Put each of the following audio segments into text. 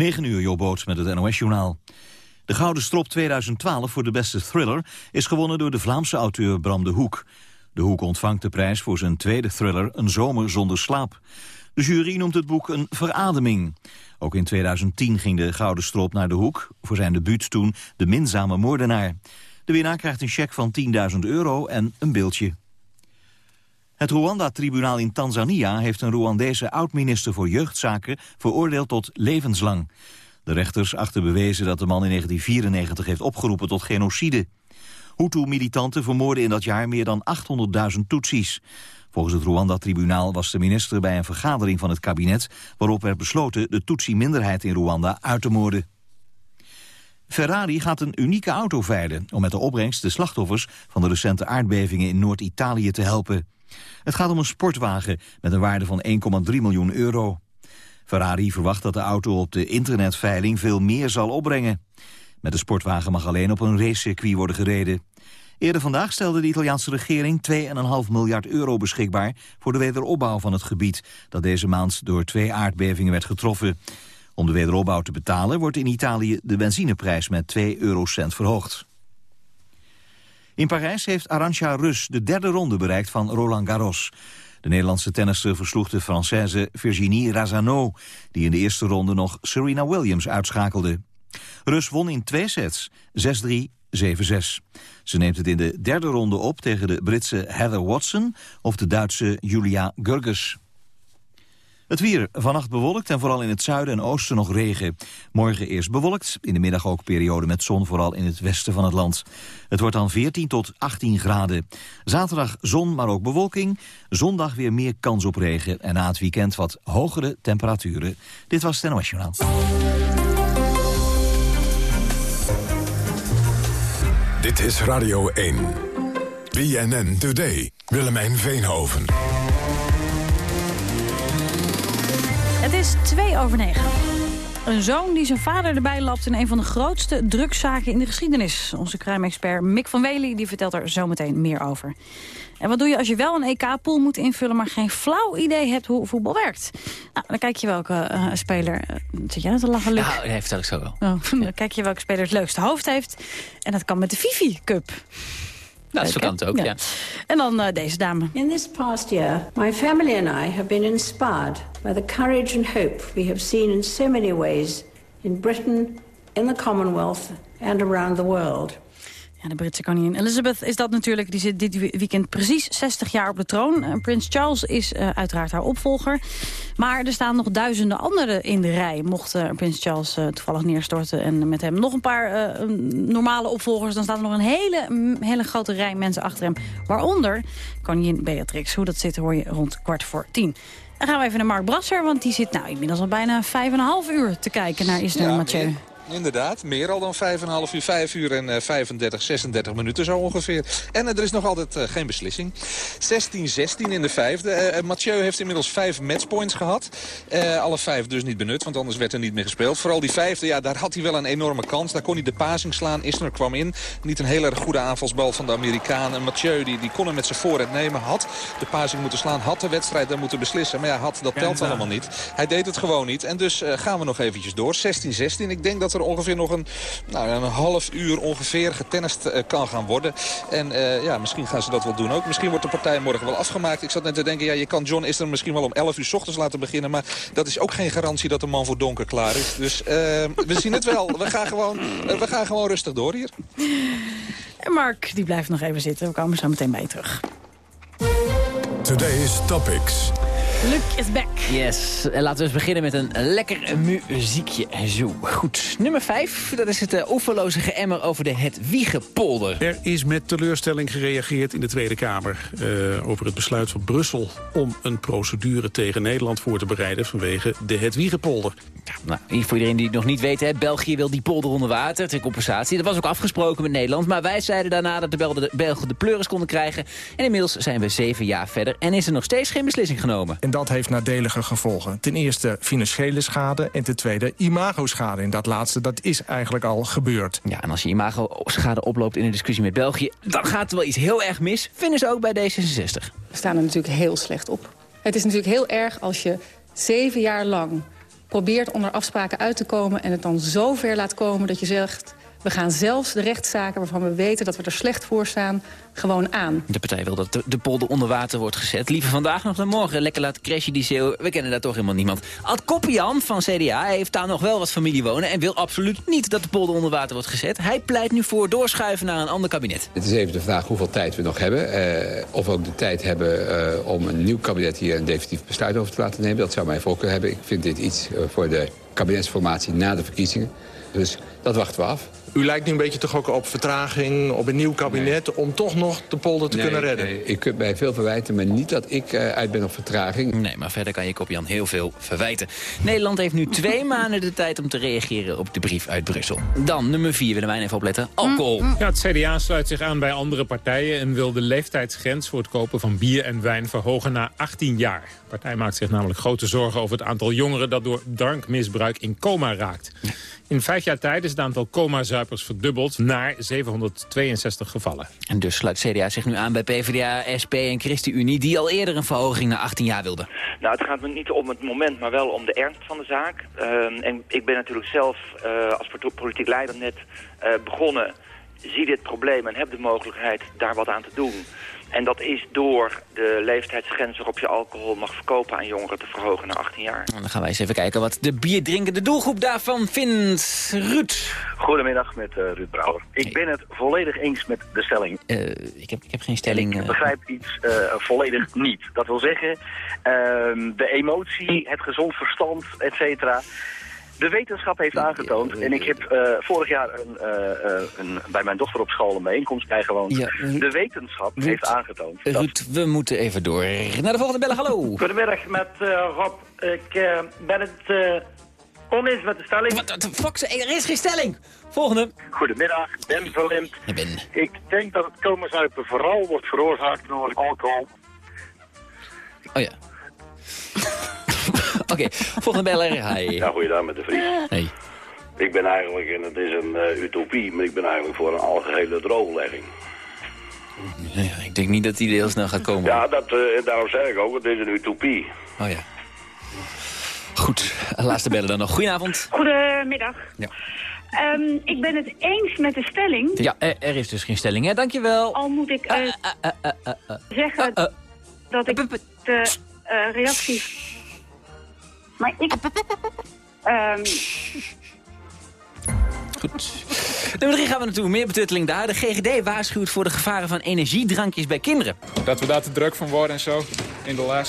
9 uur, Jobboot met het NOS-journaal. De Gouden Strop 2012 voor de beste thriller is gewonnen door de Vlaamse auteur Bram de Hoek. De Hoek ontvangt de prijs voor zijn tweede thriller Een zomer zonder slaap. De jury noemt het boek een verademing. Ook in 2010 ging de Gouden Strop naar de Hoek, voor zijn debuut toen De Minzame Moordenaar. De winnaar krijgt een cheque van 10.000 euro en een beeldje. Het Rwanda-tribunaal in Tanzania heeft een Rwandese oud-minister voor jeugdzaken veroordeeld tot levenslang. De rechters achten bewezen dat de man in 1994 heeft opgeroepen tot genocide. Hutu-militanten vermoorden in dat jaar meer dan 800.000 Tutsis. Volgens het Rwanda-tribunaal was de minister bij een vergadering van het kabinet... waarop werd besloten de Tutsi-minderheid in Rwanda uit te moorden. Ferrari gaat een unieke auto veilen... om met de opbrengst de slachtoffers van de recente aardbevingen in Noord-Italië te helpen. Het gaat om een sportwagen met een waarde van 1,3 miljoen euro. Ferrari verwacht dat de auto op de internetveiling veel meer zal opbrengen. Met de sportwagen mag alleen op een racecircuit worden gereden. Eerder vandaag stelde de Italiaanse regering 2,5 miljard euro beschikbaar voor de wederopbouw van het gebied dat deze maand door twee aardbevingen werd getroffen. Om de wederopbouw te betalen wordt in Italië de benzineprijs met 2 eurocent verhoogd. In Parijs heeft Arantxa Rus de derde ronde bereikt van Roland Garros. De Nederlandse tennister versloeg de Française Virginie Razano... die in de eerste ronde nog Serena Williams uitschakelde. Rus won in twee sets, 6-3, 7-6. Ze neemt het in de derde ronde op tegen de Britse Heather Watson... of de Duitse Julia Gurges. Het weer vannacht bewolkt en vooral in het zuiden en oosten nog regen. Morgen eerst bewolkt, in de middag ook periode met zon vooral in het westen van het land. Het wordt dan 14 tot 18 graden. Zaterdag zon, maar ook bewolking. Zondag weer meer kans op regen en na het weekend wat hogere temperaturen. Dit was het Dit is Radio 1. BNN Today. Willemijn Veenhoven. Het is 2 over 9. Een zoon die zijn vader erbij lapt in een van de grootste drugszaken in de geschiedenis. Onze crime-expert Mick van Wely die vertelt er zometeen meer over. En wat doe je als je wel een EK-pool moet invullen... maar geen flauw idee hebt hoe voetbal werkt? Nou, dan kijk je welke uh, speler... Uh, zit jij net te lachen, Luc? Nou, nee, vertel ik zo wel. Oh, dan kijk je welke speler het leukste hoofd heeft. En dat kan met de Fifi Cup. Nou, zo kan het ook, ja. En dan uh, deze dame. In this past year, my family and I have been inspired by the courage and hope we have seen in so many ways in Britain, in the Commonwealth and around the world. Ja, de Britse koningin Elizabeth is dat natuurlijk. Die zit dit weekend precies 60 jaar op de troon. Uh, Prins Charles is uh, uiteraard haar opvolger. Maar er staan nog duizenden anderen in de rij. Mocht uh, Prins Charles toevallig neerstorten en met hem nog een paar normale opvolgers... dan staat er nog een hele, hele grote rij mensen achter hem. Waaronder koningin Beatrix. Hoe dat zit hoor je rond kwart voor tien. Dan gaan we even naar Mark Brasser, want die zit nou inmiddels al bijna vijf en een half uur te kijken naar Isner ja, Mathieu. Inderdaad, meer al dan 5,5 uur, 5 uur en uh, 35, 36 minuten zo ongeveer. En er is nog altijd uh, geen beslissing. 16-16 in de vijfde. Uh, Mathieu heeft inmiddels vijf matchpoints gehad. alle vijf dus niet benut, want anders werd er niet meer gespeeld. Vooral die vijfde, ja, daar had hij wel een enorme kans. Daar kon hij de passing slaan. Isner kwam in. Niet een heel erg goede aanvalsbal van de Amerikaan. En Mathieu die, die kon hem met zijn voorhand nemen. Had de passing moeten slaan. Had de wedstrijd daar moeten beslissen. Maar ja, had, dat telt allemaal niet. Hij deed het gewoon niet. En dus gaan we nog eventjes door. 16-16. Ik denk dat er ongeveer nog een, nou, een half uur ongeveer getennist uh, kan gaan worden. En uh, ja, misschien gaan ze dat wel doen ook. Misschien wordt de partij morgen wel afgemaakt. Ik zat net te denken, ja, je kan John Isner misschien wel om 11 uur s ochtends laten beginnen. Maar dat is ook geen garantie dat de man voor donker klaar is. Dus uh, we zien het wel. We gaan, gewoon, we gaan gewoon rustig door hier. En Mark, die blijft nog even zitten. We komen zo meteen bij je terug. Today's Topics. Luc is back. Yes. En laten we eens beginnen met een lekker muziekje. Zo, goed. Nummer 5, dat is het uh, oeverloze geëmmer over de Hedwiegepolder. Er is met teleurstelling gereageerd in de Tweede Kamer... Uh, over het besluit van Brussel om een procedure tegen Nederland voor te bereiden... vanwege de Hedwiegepolder. Ja, nou, voor iedereen die het nog niet weet, hè, België wil die polder onder water ter compensatie. Dat was ook afgesproken met Nederland, maar wij zeiden daarna dat de Belgen de pleuris konden krijgen. En inmiddels zijn we zeven jaar verder en is er nog steeds geen beslissing genomen. En dat heeft nadelige gevolgen. Ten eerste financiële schade en ten tweede imago-schade. En dat laatste, dat is eigenlijk al gebeurd. Ja, en als je imago-schade oploopt in een discussie met België... dan gaat er wel iets heel erg mis, vinden ze ook bij D66. We staan er natuurlijk heel slecht op. Het is natuurlijk heel erg als je zeven jaar lang probeert onder afspraken uit te komen... en het dan zo ver laat komen dat je zegt... We gaan zelfs de rechtszaken waarvan we weten dat we er slecht voor staan... gewoon aan. De partij wil dat de, de polder onder water wordt gezet. Liever vandaag nog dan morgen. Lekker laten crashen die zeeuw. We kennen daar toch helemaal niemand. Ad Koppian van CDA heeft daar nog wel wat familie wonen... en wil absoluut niet dat de polder onder water wordt gezet. Hij pleit nu voor doorschuiven naar een ander kabinet. Het is even de vraag hoeveel tijd we nog hebben. Eh, of we ook de tijd hebben eh, om een nieuw kabinet hier een definitief besluit over te laten nemen. Dat zou mij voorkeur hebben. Ik vind dit iets uh, voor de kabinetsformatie na de verkiezingen. Dus dat wachten we af. U lijkt nu een beetje toch ook op vertraging, op een nieuw kabinet... Nee. om toch nog de polder te nee, kunnen redden. Nee, ik kunt mij veel verwijten, maar niet dat ik uh, uit ben op vertraging. Nee, maar verder kan je Kopjan heel veel verwijten. Nederland heeft nu twee maanden de tijd om te reageren op de brief uit Brussel. Dan nummer vier, willen wij even opletten, alcohol. Ja, het CDA sluit zich aan bij andere partijen... en wil de leeftijdsgrens voor het kopen van bier en wijn verhogen naar 18 jaar. De partij maakt zich namelijk grote zorgen over het aantal jongeren... dat door drankmisbruik in coma raakt. In vijf jaar tijd is het aantal coma-zuipers verdubbeld naar 762 gevallen. En dus sluit CDA zich nu aan bij PvdA, SP en ChristenUnie... die al eerder een verhoging naar 18 jaar wilden. Nou, het gaat me niet om het moment, maar wel om de ernst van de zaak. Uh, en ik ben natuurlijk zelf uh, als politiek leider net uh, begonnen... zie dit probleem en heb de mogelijkheid daar wat aan te doen... En dat is door de leeftijdsgrens waarop je alcohol mag verkopen aan jongeren te verhogen naar 18 jaar. En dan gaan wij eens even kijken wat de bierdrinkende doelgroep daarvan vindt. Ruud. Goedemiddag met uh, Ruud Brouwer. Ik hey. ben het volledig eens met de stelling. Uh, ik, heb, ik heb geen stelling. Ik begrijp iets uh, volledig niet. Dat wil zeggen, ehm, de emotie, het gezond verstand, et cetera... De wetenschap heeft aangetoond, en ik heb uh, vorig jaar een, uh, een, bij mijn dochter op school een bijeenkomst bijgewoond. Ja, de wetenschap Ruud, heeft aangetoond. Ruud, dat... we moeten even door naar de volgende bellen. Hallo. Goedemiddag met uh, Rob. Ik ben het oneens met de stelling. Wat de fuck? Er is geen stelling. Volgende. Goedemiddag, Ben Verlind. Ja, ben. Ik denk dat het komensuipen vooral wordt veroorzaakt door alcohol. Oh ja. Oké, okay, volgende beller. Hi. Ja, goeiedag met de Vries. Hey. Ik ben eigenlijk, en het is een uh, utopie, maar ik ben eigenlijk voor een algehele drooglegging. Ja, ik denk niet dat die heel snel gaat komen. Ja, dat, uh, daarom zeg ik ook, het is een utopie. Oh ja. Goed, laatste bellen dan nog. Goedenavond. Goedemiddag. Ja. Um, ik ben het eens met de stelling. Ja, er, er is dus geen stelling, hè? Dankjewel. Al moet ik uh, zeggen dat ik de reactie... Maar ik... Um... Goed. Nummer 3 gaan we naartoe. Meer betutteling daar. De GGD waarschuwt voor de gevaren van energiedrankjes bij kinderen. Dat we daar te druk van worden en zo, in de.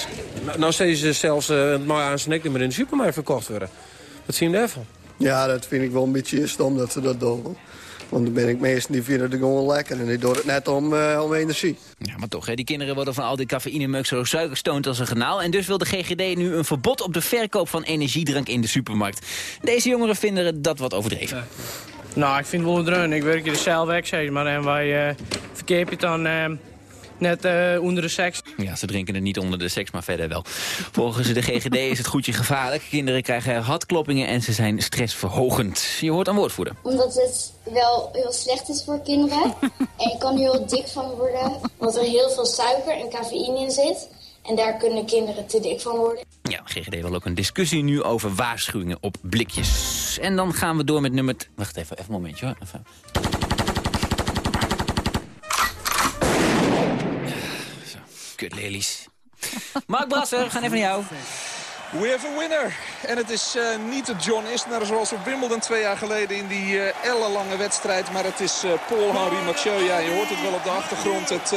Nou, nou steeds ze zelfs uh, maar aan zijn nek in de supermarkt verkocht worden. Wat zien we daarvan? Ja, dat vind ik wel een beetje stom dat ze dat doen. Want dan ben ik meestal die vinden het gewoon lekker. En die doen het net om, uh, om energie. Ja, maar toch, hè, die kinderen worden van al die cafeïnemeuk zo suikerstoond als een genaal. En dus wil de GGD nu een verbod op de verkoop van energiedrank in de supermarkt. Deze jongeren vinden dat wat overdreven. Ja. Nou, ik vind het wel dreun. Ik werk hier zelf weg, zeg maar. En wij uh, verkeer je dan... Uh, net uh, onder de seks. Ja, ze drinken het niet onder de seks, maar verder wel. Volgens de GGD is het goedje gevaarlijk. Kinderen krijgen hartkloppingen en ze zijn stressverhogend. Je hoort een woordvoerder. Omdat het wel heel slecht is voor kinderen. en je kan er heel dik van worden. Omdat er heel veel suiker en cafeïne in zit. En daar kunnen kinderen te dik van worden. Ja, GGD wil ook een discussie nu over waarschuwingen op blikjes. En dan gaan we door met nummer... Wacht even, even een momentje hoor. Even. Kutlelies. Mark Brasser, we gaan even naar jou. We have a winner. En het is uh, niet John Isner zoals op Wimbledon twee jaar geleden in die uh, ellenlange wedstrijd. Maar het is uh, Paul-Henri Mathieu. Ja, je hoort het wel op de achtergrond. Het,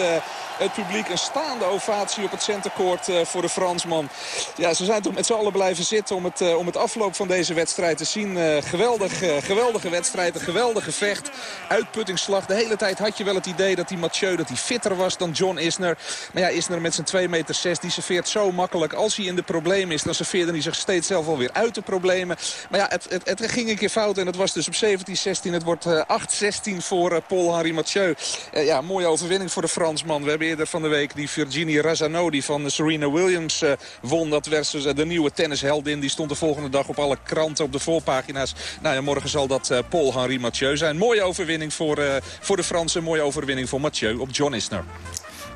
het publiek een staande ovatie op het centercourt voor de Fransman. Ja, ze zijn toch met z'n allen blijven zitten om het, om het afloop van deze wedstrijd te zien. geweldig, geweldige wedstrijd, een geweldige vecht. Uitputtingsslag. De hele tijd had je wel het idee dat die Mathieu dat hij fitter was dan John Isner. Maar ja, Isner met zijn 2 meter 6, die serveert zo makkelijk. Als hij in de problemen is, dan serveerde hij zich steeds zelf alweer uit de problemen. Maar ja, het, het, het ging een keer fout en het was dus op 17-16. Het wordt uh, 8-16 voor Paul-Henri Mathieu. Ja, mooie overwinning voor de Fransman. We hebben eerder van de week die Virginie Razzano die van Serena Williams uh, won. Dat versus de nieuwe tennisheldin. Die stond de volgende dag op alle kranten op de voorpagina's. Nou ja, morgen zal dat uh, Paul-Henri Mathieu zijn. Mooie overwinning voor, uh, voor de Fransen. Mooie overwinning voor Mathieu op John Isner.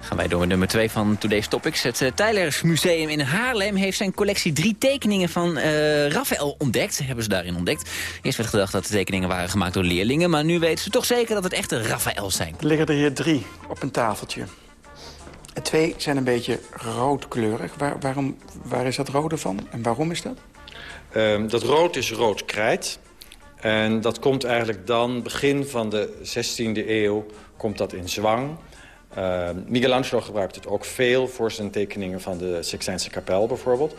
Gaan wij door met nummer 2 van Today's Topics. Het uh, Tylers Museum in Haarlem heeft zijn collectie drie tekeningen van uh, Raphaël ontdekt. Hebben ze daarin ontdekt. Eerst werd gedacht dat de tekeningen waren gemaakt door leerlingen. Maar nu weten ze toch zeker dat het echte Raphaël zijn. Er liggen er hier drie op een tafeltje. Twee zijn een beetje roodkleurig. Waar, waarom, waar is dat rode van en waarom is dat? Um, dat rood is rood krijt. En dat komt eigenlijk dan, begin van de 16e eeuw, komt dat in zwang. Uh, Michelangelo gebruikt het ook veel voor zijn tekeningen van de Sixtijnse kapel bijvoorbeeld.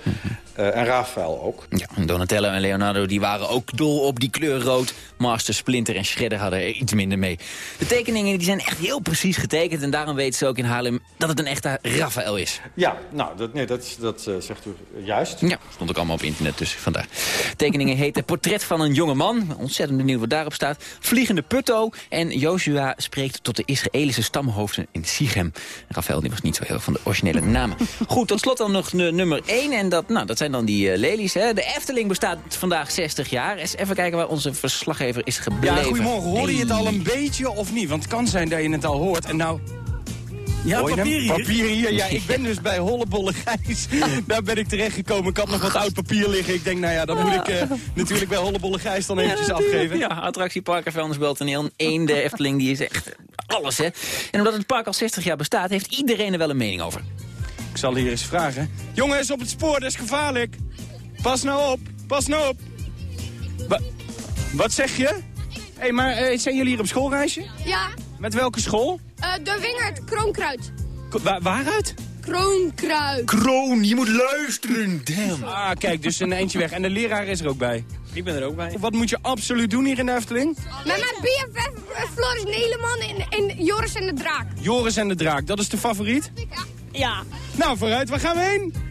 Uh, en Raphaël ook. Ja, Donatello en Leonardo die waren ook dol op die kleur rood. Master Splinter en Shredder hadden er iets minder mee. De tekeningen die zijn echt heel precies getekend... en daarom weten ze ook in Haarlem dat het een echte Raphaël is. Ja, nou, dat, nee, dat, dat uh, zegt u juist. Ja, stond ook allemaal op internet, dus vandaar. Tekeningen heten Portret van een jonge man. Ontzettend benieuwd wat daarop staat. Vliegende Putto. En Joshua spreekt tot de Israëlische stamhoofden in Sichem. Raphaël die was niet zo heel van de originele namen. Goed, tot slot dan nog nummer 1. En dat, nou, dat zijn dan die uh, lelies. Hè. De Efteling bestaat vandaag 60 jaar. Eens even kijken waar onze verslaggever is gebleven. Ja, goedemorgen. Hoorde je het al een beetje of niet? Want het kan zijn dat je het al hoort. En nou... Ja, papier hier. Papier hier. Ja, ik ben dus bij Hollebolle Gijs. Daar ben ik terechtgekomen. Ik had nog wat oud papier liggen. Ik denk, nou ja, dat moet ik uh, natuurlijk bij Hollebolle Gijs dan eventjes ja, afgeven. Ja, attractiepark en vuilnisbelt en één de Efteling, die is echt alles, hè. En omdat het park al 60 jaar bestaat, heeft iedereen er wel een mening over. Ik zal hier eens vragen. Jongens, op het spoor, dat is gevaarlijk. Pas nou op, pas nou op. Ba wat zeg je? Hé, hey, maar uh, zijn jullie hier op schoolreisje? Ja. Met welke school? Uh, de Wingert, Kroonkruid. K waaruit? Kroonkruid. Kroon, je moet luisteren. Damn. Ah, kijk, dus een eentje weg. En de leraar is er ook bij. Ik ben er ook bij. Wat moet je absoluut doen hier in de Efteling? Met mijn BFF Floris Neleman en, en Joris en de Draak. Joris en de Draak, dat is de favoriet? Ja. Nou, vooruit, waar gaan we heen?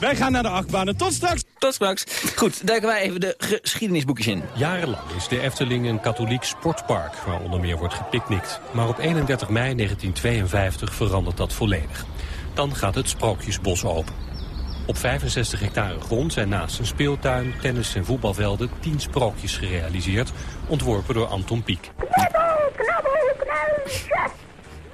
Wij gaan naar de achtbanen. Tot straks. Tot straks. Goed, duiken wij even de geschiedenisboekjes in. Jarenlang is de Efteling een katholiek sportpark... waar onder meer wordt gepicnict. Maar op 31 mei 1952 verandert dat volledig. Dan gaat het Sprookjesbos open. Op 65 hectare grond zijn naast een speeltuin, tennis- en voetbalvelden... 10 sprookjes gerealiseerd, ontworpen door Anton Pieck. Knabbel, knabbel.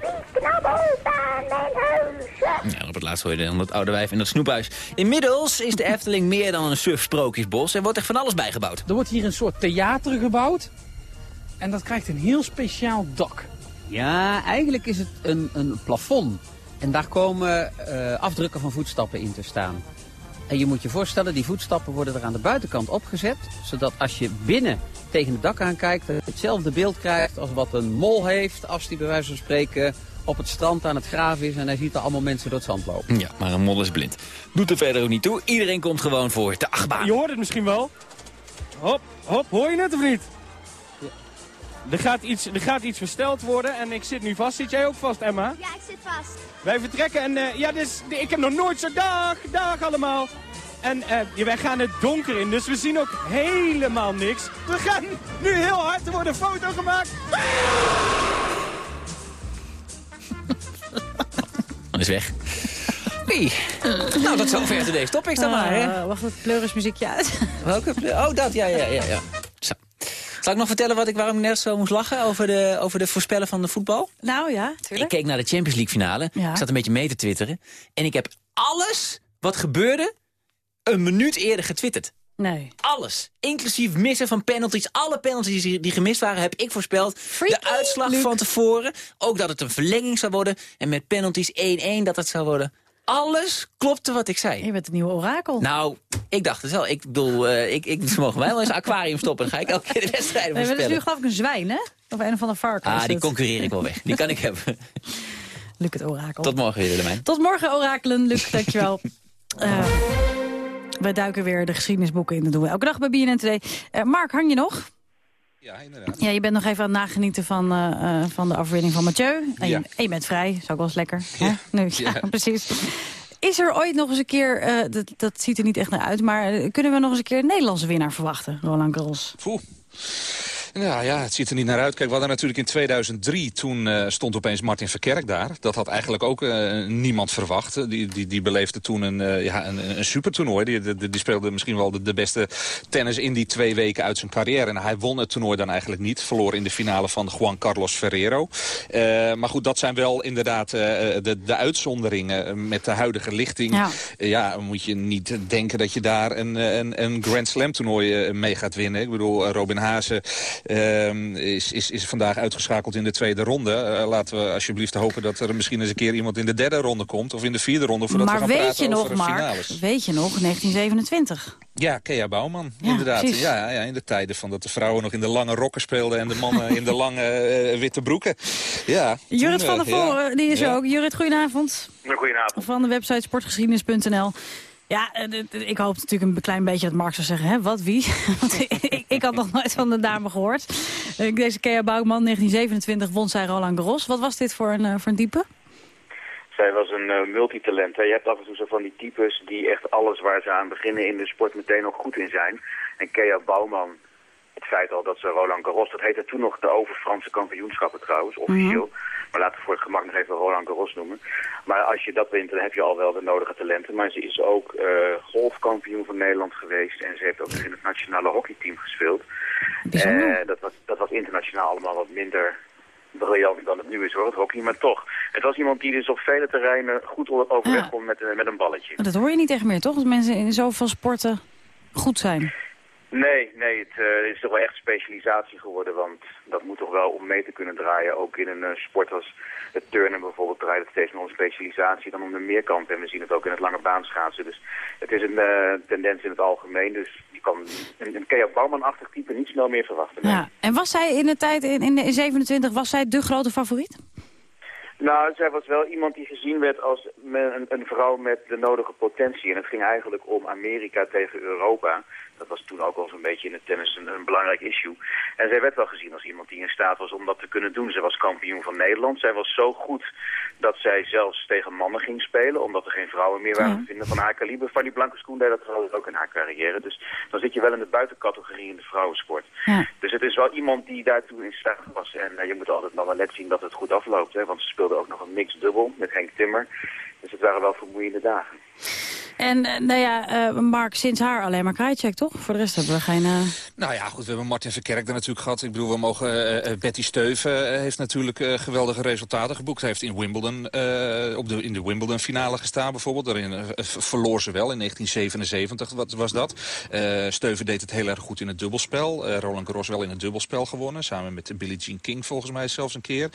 Wie knabbelt aan mijn huisje? Ja, op het laatst hoor je dan dat oude wijf in dat snoephuis. Inmiddels is de Efteling meer dan een suf sprookjesbos. Er wordt echt van alles bijgebouwd. Er wordt hier een soort theater gebouwd. En dat krijgt een heel speciaal dak. Ja, eigenlijk is het een, een plafond. En daar komen uh, afdrukken van voetstappen in te staan. En je moet je voorstellen, die voetstappen worden er aan de buitenkant opgezet. Zodat als je binnen tegen het dak aankijkt, hetzelfde beeld krijgt als wat een mol heeft. Als die bij wijze van spreken op het strand aan het graven is en hij ziet er allemaal mensen door het zand lopen. Ja, maar een mol is blind. Doet er verder ook niet toe. Iedereen komt gewoon voor de achtbaan. Je hoort het misschien wel. Hop, hop, hoor je het of niet? Er gaat, iets, er gaat iets versteld worden en ik zit nu vast. Zit jij ook vast, Emma? Ja, ik zit vast. Wij vertrekken en uh, ja, dus, ik heb nog nooit zo... Dag, dag allemaal. En uh, ja, wij gaan het donker in, dus we zien ook helemaal niks. We gaan nu heel hard, er wordt een foto gemaakt. Dan is weg. Oei. Nou, tot zover today's topics dan maar, hè? Uh, wacht, het pleurismuziekje uit. Welke Oh, dat, ja, ja, ja. ja. Zo. Zal ik nog vertellen wat ik, waarom ik net zo moest lachen over de, over de voorspellen van de voetbal? Nou ja, tuurlijk. Ik keek naar de Champions League finale. Ja. Ik zat een beetje mee te twitteren. En ik heb alles wat gebeurde een minuut eerder getwitterd. Nee. Alles. Inclusief missen van penalties. Alle penalties die, gemist waren, heb ik voorspeld. Freaky, de uitslag van tevoren. Ook dat het een verlenging zou worden. En met penalties 1-1 dat het zou worden. Alles klopte wat ik zei. Je bent een nieuwe orakel. Nou, ik dacht het wel. Ik bedoel, uh, ik, ik, ze mogen mij wel eens een aquarium stoppen. Dan ga ik elke keer de wedstrijden Nee, maar dat is voorspellen. nu geloof ik een zwijn, hè? Of een of ander varken. Ah, die het. concurreer ik wel weg. Die kan ik hebben. Luc het orakel. Tot morgen, Willemijn. Tot morgen, orakelen. Luc, dankjewel. uh, wij duiken weer de geschiedenisboeken in. Dat doen we elke dag bij BNN Today. Uh, Mark, hang je nog? Ja, inderdaad. Ja, je bent nog even aan het nagenieten van, uh, uh, van de afwinning van Mathieu. En, Ja. je, en je bent vrij, is ook wel eens lekker. Ja. Nu, ja, Ja. precies. Is er ooit nog eens een keer, uh, dat, dat ziet er niet echt naar uit... maar kunnen we nog eens een keer een Nederlandse winnaar verwachten, Roland Garros? Nou ja, het ziet er niet naar uit. Kijk, we hadden natuurlijk in 2003, toen uh, stond opeens Martin Verkerk daar. Dat had eigenlijk ook uh, niemand verwacht. Die, die, die beleefde toen een, uh, ja, een, een supertoernooi. Die, die, die, speelde misschien wel de, de, beste tennis in die twee weken uit zijn carrière. En hij won het toernooi dan eigenlijk niet. Verloor in de finale van Juan Carlos Ferrero. maar goed, dat zijn wel inderdaad de, de uitzonderingen met de huidige lichting. Ja. ja, moet je niet denken dat je daar een, een, een Grand Slam toernooi mee gaat winnen. Ik bedoel, Robin Haase is, is, is vandaag uitgeschakeld in de tweede ronde. Uh, laten we alsjeblieft hopen dat er misschien eens een keer iemand in de derde ronde komt. Of in de vierde ronde voordat maar we gaan praten nog, over Mark, finales. weet je nog, 1927? Ja, Kea Bouwman, Ja, inderdaad. Ja, ja, in de tijden van dat de vrouwen nog in de lange rokken speelden... en de mannen in de lange eh, witte broeken. Ja, Jurrit toen, van der eh, ja. Voren, die is er Ja. ook. Jurrit, goedenavond. Goedenavond. Van de website sportgeschiedenis.nl. Ja, eh, ik hoop natuurlijk een klein beetje dat Mark zou zeggen, hè, wat, wie? Want ik, ik had nog nooit van de dame gehoord. Eh, Deze Kea Bouwman, 1927, won zij Roland Garros. Wat was dit voor een, eh, voor een type? Zij was een multitalent. Hè. Je hebt af en toe zo van die types die echt alles waar ze aan beginnen in de sport meteen ook goed in zijn. En Kea Bouwman, het feit al dat ze Roland Garros, dat heette toen nog de over-Franse kampioenschappen trouwens, officieel. Maar laten we voor het gemak nog even Roland Garros noemen. Maar als je dat wint, dan heb je al wel de nodige talenten. Maar ze is ook eh, golfkampioen van Nederland geweest. En ze heeft ook in het nationale hockeyteam gespeeld. Eh, dat, was, dat was internationaal allemaal wat minder briljant dan het nu is hoor, het hockey. Maar toch, het was iemand die dus op vele terreinen goed overweg kon met, een- met een balletje. Dat hoor je niet echt meer, toch? Dat mensen in zoveel sporten goed zijn. Nee, nee, het eh, is toch wel echt specialisatie geworden, want dat moet toch wel om mee te kunnen draaien. Ook in een eh, sport als het turnen bijvoorbeeld draait het steeds meer om specialisatie dan om de meerkant. En we zien het ook in het lange baanschaatsen. Dus het is een eh, tendens in het algemeen, dus je kan een, een Kea Bouwman-achtig type niet snel meer verwachten. nee. Ja. En was zij in de tijd, in, in, in 27, was zij de grote favoriet? Nou, zij was wel iemand die gezien werd als een, een vrouw met de nodige potentie. En het ging eigenlijk om Amerika tegen Europa. Dat was toen ook al zo'n beetje in het tennis een, een belangrijk issue. En zij werd wel gezien als iemand die in staat was om dat te kunnen doen. Zij was kampioen van Nederland. Zij was zo goed dat zij zelfs tegen mannen ging spelen. Omdat er geen vrouwen meer waren te vinden van haar kaliber. Fanny Blankers-Koen deed dat trouwens ook in haar carrière. Dus dan zit je wel in de buitencategorie in de vrouwensport. Dus het is wel iemand die daartoe in staat was. En eh, je moet altijd nog wel net zien dat het goed afloopt. Hè? Want ze speelde ook nog een mixed dubbel met Henk Timmer. Dus het waren wel vermoeiende dagen. En eh, nou ja, eh, Mark, sinds haar alleen maar Krajicek, toch? Voor de rest hebben we geen... eh, Nou ja, goed, we hebben Martin Verkerk er natuurlijk gehad. Ik bedoel, we mogen... Betty Steuven heeft natuurlijk geweldige resultaten geboekt. Hij heeft in Wimbledon, op de, in de Wimbledon-finale gestaan bijvoorbeeld. Daarin verloor ze wel in 1977, wat was dat. Steuven deed het heel erg goed in het dubbelspel. Roland Garros wel in het dubbelspel gewonnen. Samen met Billie Jean King volgens mij zelfs een keer.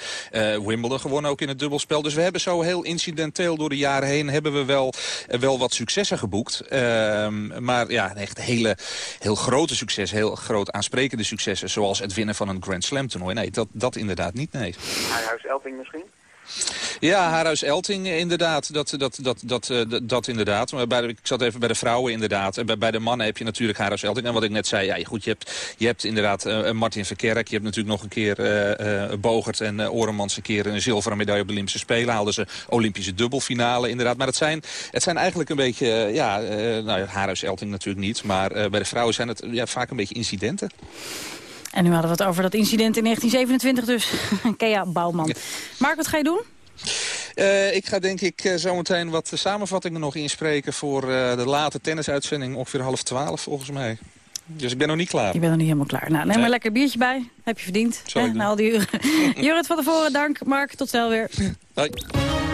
Wimbledon gewonnen ook in het dubbelspel. Dus we hebben zo heel incidenteel door de jaren heen... hebben we wel, wel wat successen geboekt. Ehm, maar ja, echt hele, heel grote succes, heel groot aansprekende successen... zoals het winnen van een Grand Slam toernooi. Nee, dat, dat inderdaad niet, nee. Huis Elting misschien? Ja, Haarhuis Elting inderdaad. Dat, dat, dat, dat, eh, dat, inderdaad. Maar bij ik zat even bij de vrouwen inderdaad. En bij, de mannen heb je natuurlijk Haarhuis Elting. En wat ik net zei, ja, goed, je hebt, je hebt inderdaad eh, Martin Verkerk. Je hebt natuurlijk nog een keer eh, Bogert en Oremans een keer een zilveren medaille op de Olympische Spelen. Haalden ze Olympische dubbelfinale inderdaad. Maar het zijn, het zijn eigenlijk een beetje, ja, nou ja, Haarhuis Elting natuurlijk niet. Maar bij de vrouwen zijn het ja, vaak een beetje incidenten. En nu hadden we het over dat incident in 1927 dus. Kea Bouwman. Mark, wat ga je doen? Eh, ik ga denk ik eh, zometeen wat samenvattingen nog inspreken voor eh, de late tennisuitzending. Ongeveer half twaalf volgens mij. Dus ik ben nog niet klaar. Je bent nog niet helemaal klaar. Nou, neem Nee. maar lekker een biertje bij. Heb je verdiend. Hè, na al die uren. Jurrit van tevoren, dank. Mark, tot snel weer. Hoi.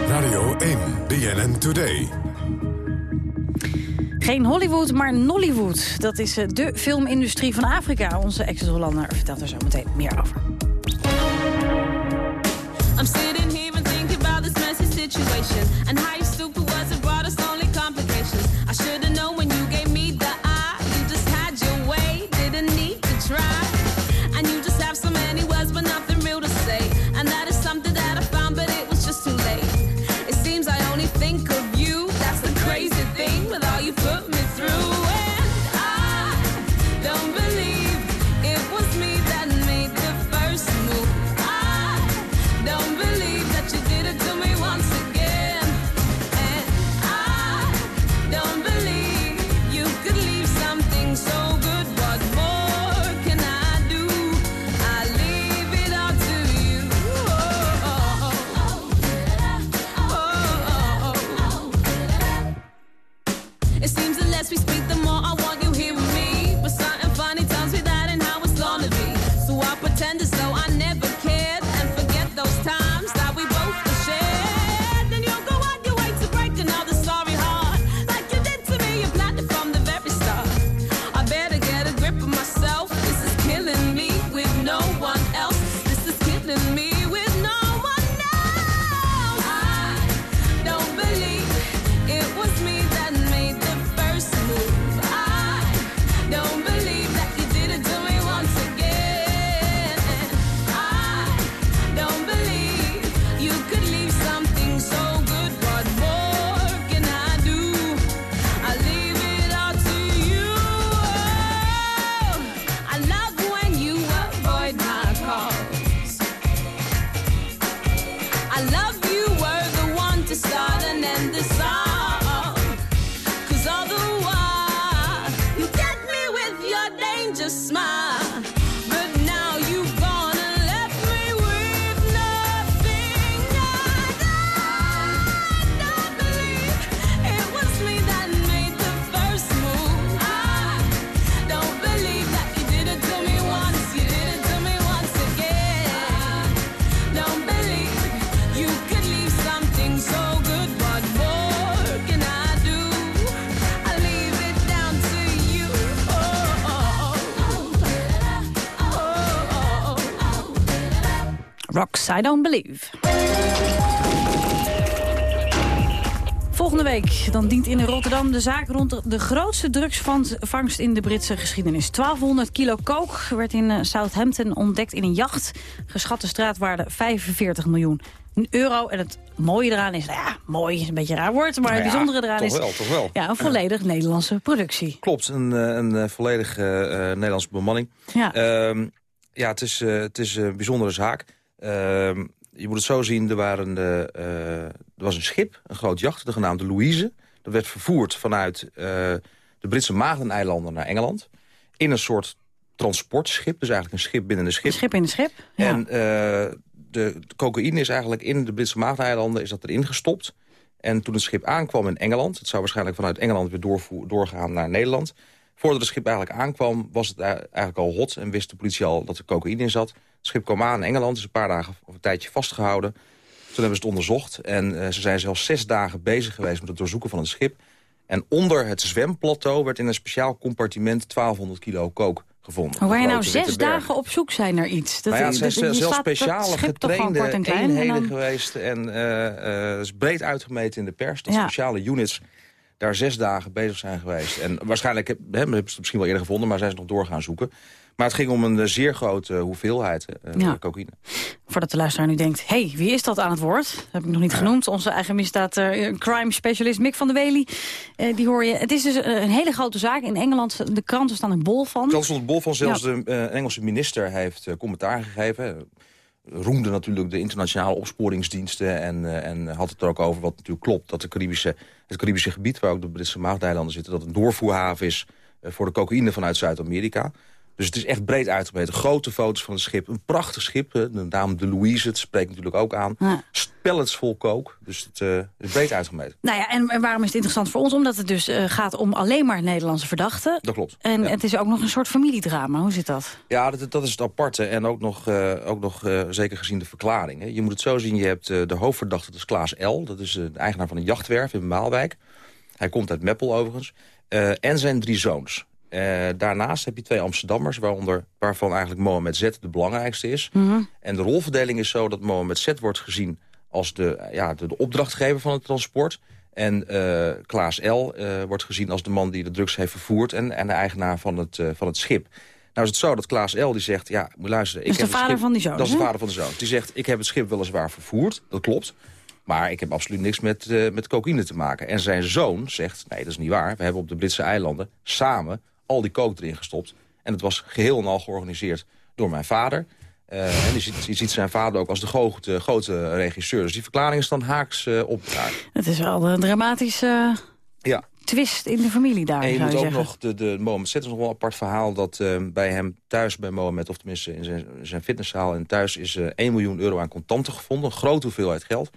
Radio 1, BNN Today. Geen Hollywood, maar Nollywood. Dat is eh, de filmindustrie van Afrika. Onze ex-Hollander vertelt er zo meteen meer over. I'm sitting here and thinking about this messy situation and how you stupid was it brought us Rocks, I Don't Believe. Volgende week dan dient in Rotterdam de zaak rond de grootste drugsvangst in de Britse geschiedenis. 1200 kilo coke werd in eh, Southampton ontdekt in een jacht. Geschatte straatwaarde 45 miljoen euro. En het mooie eraan is, nou ja, mooi is een beetje een raar woord, maar Nou het ja, bijzondere eraan toch is... wel, toch wel. Ja, een volledig Nederlandse productie. Klopt, een, eh, een eh, volledige eh, Nederlandse bemanning. Ja. Ehm, ja, het is, het is een bijzondere zaak. Ehm, je moet het zo zien, er, waren, eh, er was een schip, een groot jacht, de genaamde Louise. Dat werd vervoerd vanuit eh, de Britse Maagdeneilanden naar Engeland. In een soort transportschip, dus eigenlijk een schip binnen een schip. Schip in een schip. Ja. En eh, de, de cocaïne is eigenlijk in de Britse Maagdeneilanden is dat erin gestopt. En toen het schip aankwam in Engeland... het zou waarschijnlijk vanuit Engeland weer doorgaan naar Nederland... voordat het schip eigenlijk aankwam was het eigenlijk al hot... en wist de politie al dat er cocaïne in zat. Schip kwam aan in Engeland, is een paar dagen of een tijdje vastgehouden. Toen hebben ze het onderzocht en eh, ze zijn zelfs zes dagen bezig geweest... met het doorzoeken van het schip. En onder het zwemplateau werd in een speciaal compartiment 1200 kilo coke gevonden. Hoe kan je nou zes dagen op zoek zijn naar iets? Maar ja, het zijn dat- zelfs dat speciale getrainde en klein en eenheden dan- geweest. En eh, eh, is breed uitgemeten in de pers. Dat Ja. speciale units daar zes dagen bezig zijn geweest. En waarschijnlijk hebben ze het misschien wel eerder gevonden... maar zijn ze nog door gaan zoeken. Maar het ging om een eh, zeer grote hoeveelheid eh, Ja. cocaïne. Voordat de luisteraar nu denkt, hé, hey, wie is dat aan het woord? Dat heb ik nog niet genoemd. Onze eigen misdaad eh, crime specialist Mick van der Wely. Eh, die hoor je. Het is dus eh, een hele grote zaak. In Engeland, de kranten staan er bol van. Zelfs stond bol van zelfs Ja. de eh, Engelse minister heeft eh, commentaar gegeven. Roemde natuurlijk de internationale opsporingsdiensten... En, eh, en had het er ook over wat natuurlijk klopt... dat de Caribische, het Caribische gebied, waar ook de Britse Maagdeilanden zitten... dat een doorvoerhaven is eh, voor de cocaïne vanuit Zuid-Amerika. Dus het is echt breed uitgemeten. Grote foto's van het schip. Een prachtig schip. De naam de Louise, het spreekt natuurlijk ook aan. Ja. Pellets vol kook. Dus het eh, is breed uitgemeten. Nou ja, en, en waarom is het interessant voor ons? Omdat het dus eh, gaat om alleen maar Nederlandse verdachten. Dat klopt. En Ja. het is ook nog een soort familiedrama. Hoe zit dat? Ja, dat, dat is het aparte. En ook nog, eh, ook nog zeker gezien de verklaring. Hè. Je moet het zo zien, je hebt de hoofdverdachte, dat is Klaas L. Dat is de eigenaar van een jachtwerf in Maalwijk. Hij komt uit Meppel overigens. En zijn drie zoons. Eh, daarnaast heb je twee Amsterdammers, waaronder, waarvan eigenlijk Mohamed Z de belangrijkste is. En de rolverdeling is zo dat Mohamed Z wordt gezien als de, ja, de, de opdrachtgever van het transport. En eh, Klaas L. eh, wordt gezien als de man die de drugs heeft vervoerd... en, en de eigenaar van het, van het schip. Nou is het zo dat Klaas L. die zegt, ja, moet luisteren... Dat is ik de vader schip- van die zoons, Dat is de vader van de zoons. Die zegt, ik heb het schip weliswaar vervoerd, dat klopt... maar ik heb absoluut niks met, met cocaïne te maken. En zijn zoon zegt, nee, dat is niet waar. We hebben op de Britse eilanden samen al die coke erin gestopt. En het was geheel en al georganiseerd door mijn vader... Eh, en je ziet, je ziet zijn vader ook als de grote, grote regisseur. Dus die verklaring is dan haaks eh, op elkaar. Het is wel een dramatische Ja. twist in de familie daar, En je zou moet je ook zeggen. nog, de, de Mohamed Zet is nog wel een apart verhaal... dat eh, bij hem thuis, bij Mohamed, of tenminste in zijn, zijn fitnesszaal... en thuis is eh 1 miljoen euro aan contanten gevonden. Een grote hoeveelheid geld.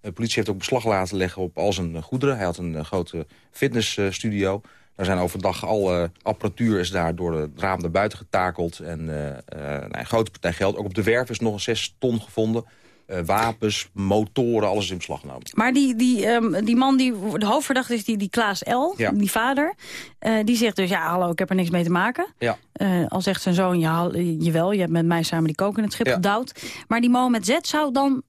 De politie heeft ook beslag laten leggen op al zijn goederen. Hij had een grote fitnessstudio. Daar zijn overdag alle apparatuur is daar door het raam naar buiten getakeld. En eh, eh, nou, een grote partij geld. Ook op de werf is nog een 6 ton gevonden. Eh, wapens, motoren, alles is in beslag genomen. Maar die, die, ehm, die man, die de hoofdverdachte is die, die Klaas L., Ja. die vader... eh, die zegt dus, ja, hallo, ik heb er niks mee te maken. Ja. Eh, al zegt zijn zoon, ja, jawel, je hebt met mij samen die kook in het schip Ja. gedouwd. Maar die Mohamed Z zou dan...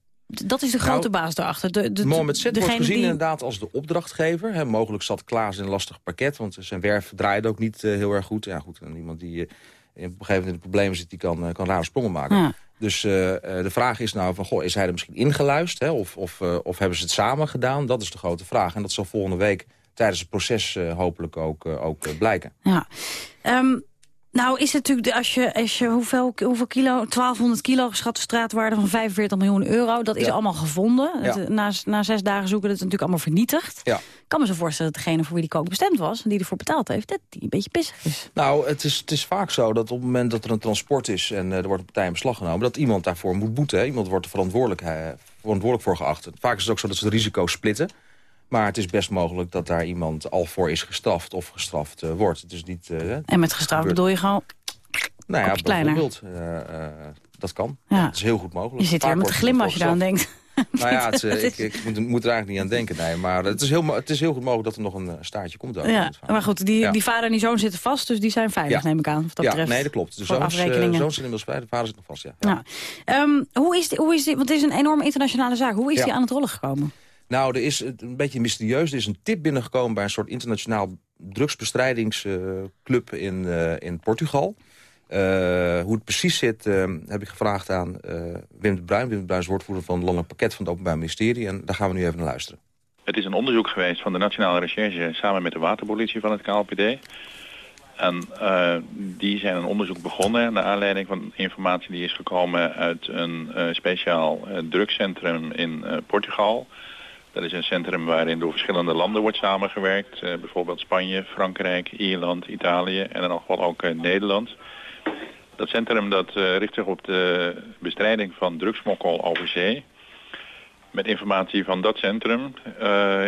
Dat is de grote Nou, baas daarachter. De, de, Mohamed Z wordt gezien die- inderdaad als de opdrachtgever. Mogelijk zat Klaas in een lastig pakket, want zijn werf draaide ook niet eh, heel erg goed. Ja, goed, en iemand die eh, op een gegeven moment in de problemen zit, die kan, eh, kan rare sprongen maken. Ja. Dus eh, eh, de vraag is nou van, goh, is hij er misschien ingeluisterd? Hè? Of, of, eh, of hebben ze het samen gedaan? Dat is de grote vraag. En dat zal volgende week tijdens het proces eh, hopelijk ook, eh, ook eh, blijken. Ja. Ehm, Nou, is het natuurlijk, als je, als je hoeveel, hoeveel kilo, 1200 kilo geschatte straatwaarde van 45 miljoen euro, dat is Ja. allemaal gevonden. Ja. Het, na, na zes dagen zoeken, dat is natuurlijk allemaal vernietigd. Ja. Ik kan me zo voorstellen dat degene voor wie die kook bestemd was, en die ervoor betaald heeft, dat die een beetje pissig is. Nou, het is, het is vaak zo dat op het moment dat er een transport is... en eh, er wordt een partij in beslag genomen... dat iemand daarvoor moet boeten. Hè. Iemand wordt er verantwoordelijk, eh, verantwoordelijk voor geacht. Vaak is het ook zo dat ze het risico splitten. Maar het is best mogelijk dat daar iemand al voor is gestraft of gestraft eh, wordt. Het is niet... eh, En met gestraft bedoel je gewoon, Nou ja, bijvoorbeeld. eh, dat kan. Ja. Het is heel goed mogelijk. je zit hier met een wordt glim er als je aan denkt. Nou ja, het, ik, moet, moet er eigenlijk niet aan denken. Nee, maar het is, heel, het is heel goed mogelijk dat er nog een staartje komt. ook. Ja, maar goed, die, Ja. die vader en die zoon zitten vast, dus die zijn veilig, Ja. neem ik aan. Wat dat ja, betreft. nee, dat klopt. De zoons, zoons zijn inmiddels vrij, de vader zit nog vast, ja. Nou, ehm, hoe is die, hoe is die, want het is een enorme internationale zaak. Hoe is die aan het rollen gekomen? Nou, er is een beetje mysterieus. Er is een tip binnengekomen bij een soort internationaal drugsbestrijdingsclub in, eh, in Portugal. Eh, hoe het precies zit, eh, heb ik gevraagd aan Wim de Bruin. Wim de Bruin is woordvoerder van het Landelijk Pakket van het Openbaar Ministerie. En daar gaan we nu even naar luisteren. Het is een onderzoek geweest van de Nationale Recherche samen met de waterpolitie van het KLPD. En die zijn een onderzoek begonnen naar aanleiding van informatie die is gekomen uit een speciaal drugscentrum in Portugal. Dat is een centrum waarin door verschillende landen wordt samengewerkt. eh, bijvoorbeeld Spanje, Frankrijk, Ierland, Italië en nog wel ook eh, Nederland. Dat centrum dat, eh, richt zich op de bestrijding van drugsmokkel over zee. Met informatie van dat centrum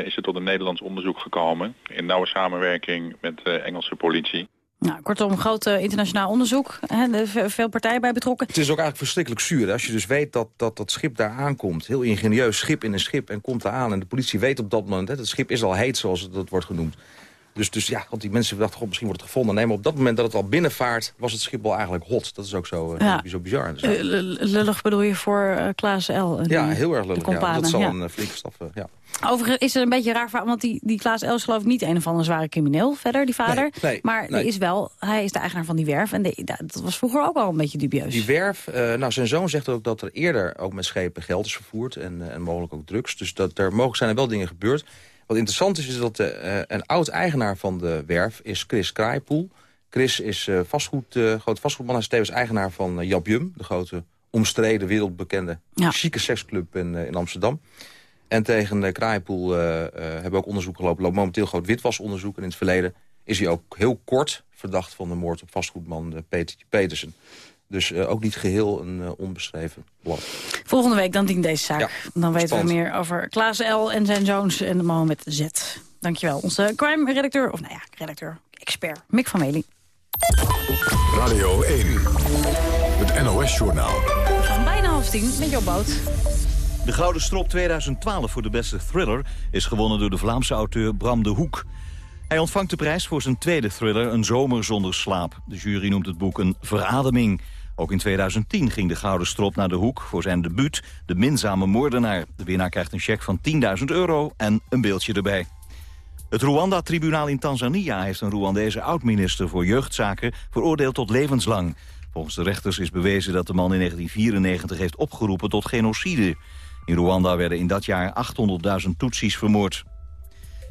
is het tot een Nederlands onderzoek gekomen. In nauwe samenwerking met de Engelse politie. Nou, kortom, groot eh, internationaal onderzoek. Hè, ve- veel partijen bij betrokken. Het is ook eigenlijk verschrikkelijk zuur. hè. Als je dus weet dat, dat dat schip daar aankomt. Heel ingenieus, schip in een schip en komt daar aan. En de politie weet op dat moment, hè, het schip is al heet zoals het, dat wordt genoemd. Dus, dus ja, want die mensen dachten, god, misschien wordt het gevonden. Nee, maar op dat moment dat het al binnenvaart, was het schip al eigenlijk hot. Dat is ook zo, eh, Ja. zo bizar. Dus, Eh, lullig bedoel je voor eh, Klaas L. ja, heel erg lullig. Ja. Dat zal ja. een eh, flinke stap, eh, ja. Overigens is het een beetje raar, verhaal, want die, die Klaas L. is geloof ik niet een of andere zware crimineel verder, die vader. Nee, nee, maar nee. Is wel, hij is de eigenaar van die werf en de- dat was vroeger ook al een beetje dubieus. Die werf, eh, nou zijn zoon zegt ook dat er eerder ook met schepen geld is vervoerd. En, eh, en mogelijk ook drugs. Dus dat er mogelijk zijn er wel dingen gebeurd. Wat interessant is, is dat de, eh, een oud-eigenaar van de werf is Chris Kraaipoel. Chris is eh vastgoed, eh groot vastgoedman. Hij is tevens eigenaar van uh, Jum, de grote omstreden, wereldbekende chique seksclub in, in Amsterdam. En tegen uh, Kraaipoel hebben we ook onderzoek gelopen. loopt momenteel groot witwasonderzoek. En in het verleden is hij ook heel kort verdacht van de moord op vastgoedman Petertje Petersen. Dus uh, ook niet geheel een uh, onbeschreven blad. Volgende week dan dient deze zaak. Ja, dan weten spannend. we meer over Klaas L. en zijn zoons en de man met Z. Dankjewel. Onze crime-redacteur, of nou ja, redacteur, expert, Mick van Meling. Radio 1, het NOS-journaal. Van bijna half tien met Job Boot. De Gouden Strop 2012 voor de beste thriller is gewonnen door de Vlaamse auteur Bram de Hoek. Hij ontvangt de prijs voor zijn tweede thriller Een zomer zonder slaap. De jury noemt het boek een verademing. Ook in 2010 ging de Gouden Strop naar de Hoek voor zijn debuut De Minzame Moordenaar. De winnaar krijgt een cheque van 10.000 euro en een beeldje erbij. Het Rwanda-tribunaal in Tanzania heeft een Rwandese oud-minister voor jeugdzaken veroordeeld tot levenslang. Volgens de rechters is bewezen dat de man in 1994 heeft opgeroepen tot genocide. In Rwanda werden in dat jaar 800.000 Tutsis vermoord.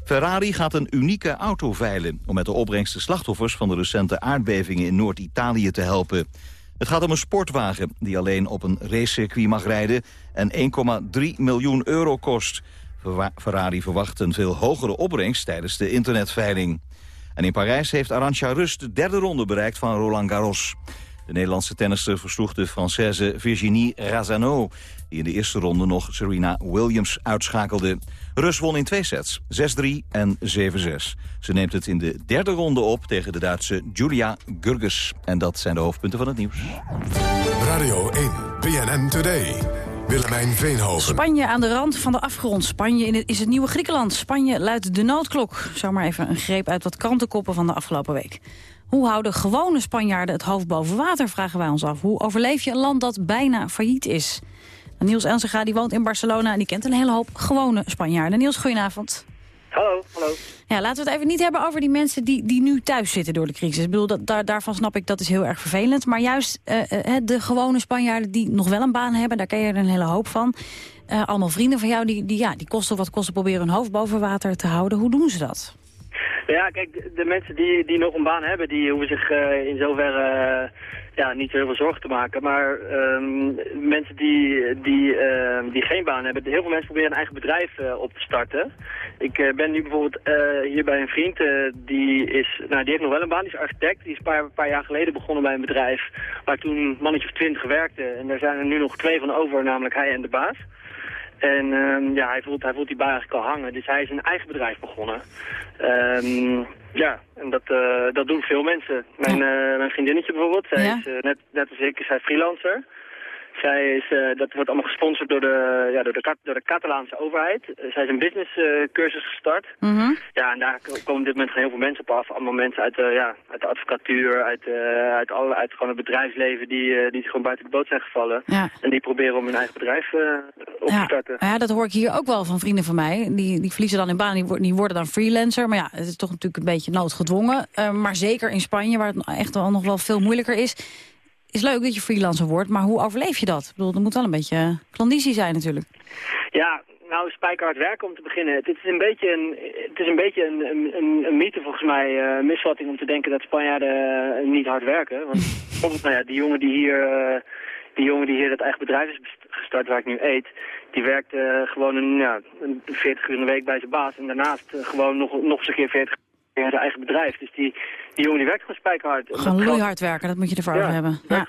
Ferrari gaat een unieke auto veilen... om met de opbrengst de slachtoffers van de recente aardbevingen in Noord-Italië te helpen. Het gaat om een sportwagen die alleen op een racecircuit mag rijden... en 1,3 miljoen euro kost. Ferrari verwacht een veel hogere opbrengst tijdens de internetveiling. En in Parijs heeft Arantxa Rus de derde ronde bereikt van Roland Garros. De Nederlandse tennister versloeg de Française Virginie Razano... die in de eerste ronde nog Serena Williams uitschakelde. Rus won in twee sets, 6-3 en 7-6. Ze neemt het in de derde ronde op tegen de Duitse Julia Gurges. En dat zijn de hoofdpunten van het nieuws. Radio 1, BNN Today. Willemijn Veenhoven. Spanje aan de rand van de afgrond. Spanje in het, is het nieuwe Griekenland. Spanje luidt de noodklok. Zomaar even een greep uit wat krantenkoppen van de afgelopen week. Hoe houden gewone Spanjaarden het hoofd boven water, vragen wij ons af. Hoe overleef je een land dat bijna failliet is? En Niels Ensega die woont in Barcelona en die kent een hele hoop gewone Spanjaarden. Niels, goedenavond. Hallo, hallo. Ja, laten we het even niet hebben over die mensen die, die nu thuis zitten door de crisis. Ik bedoel, dat, daar, daarvan snap ik dat is heel erg vervelend. Maar juist uh, uh, de gewone Spanjaarden die nog wel een baan hebben, daar ken je er een hele hoop van. Uh, allemaal vrienden van jou die, die, ja, die kosten wat kosten proberen hun hoofd boven water te houden. Hoe doen ze dat? Ja, kijk, de, mensen die, die nog een baan hebben, die hoeven zich eh, in zoverre eh, ja, niet zo heel veel zorgen te maken. Maar ehm, mensen die, die, ehm, die geen baan hebben, heel veel mensen proberen een eigen bedrijf eh, op te starten. Ik ben nu bijvoorbeeld hier bij een vriend, die, is, nou, die heeft nog wel een baan, die is architect. Die is een paar, paar jaar geleden begonnen bij een bedrijf waar toen een mannetje of twintig werkte. En daar zijn er nu nog twee van over, namelijk hij en de baas. En ehm, ja, hij voelt, hij voelt die baan eigenlijk al hangen. Dus hij is een eigen bedrijf begonnen. Ehm, ja, en dat, eh, dat doen veel mensen. Mijn, eh, mijn vriendinnetje bijvoorbeeld, zij Ja. is eh, net, net als ik, is zij freelancer. Zij is, eh, dat wordt allemaal gesponsord door de, ja, door de, door de Catalaanse overheid. Eh, zij is een business eh, cursus gestart. Mhm. Ja, en daar komen op dit moment heel veel mensen op af. Allemaal mensen uit, de ja, uit de advocatuur, uit, eh, uit, alle, uit gewoon het bedrijfsleven die, eh, die gewoon buiten de boot zijn gevallen. Ja. En die proberen om hun eigen bedrijf eh, op te starten. ja, dat hoor ik hier ook wel van vrienden van mij. Die, die verliezen dan hun baan, die, die worden dan freelancer. Maar ja, het is toch natuurlijk een beetje noodgedwongen. Eh, maar zeker in Spanje, waar het echt wel nog wel veel moeilijker is... is leuk dat je freelancer wordt, maar hoe overleef je dat? Ik bedoel, er moet wel een beetje klandizie zijn natuurlijk. Ja, nou, spijkerhard werken om te beginnen. Het is een beetje een, het is een, beetje een, een, een, mythe volgens mij, eh, een misvatting om te denken dat Spanjaarden eh, niet hard werken. Want nou ja, die jongen die hier, eh, die jongen die hier het eigen bedrijf is gestart waar ik nu eet, die werkt eh, gewoon een, ja, een 40 uur in de week bij zijn baas en daarnaast eh, gewoon nog, nog eens een keer 40 uur in zijn eigen bedrijf. Dus die, die jongen die werkt gewoon spijkerhard. Gewoon loeihard werken, dat moet je ervoor Ja, over hebben. Ja.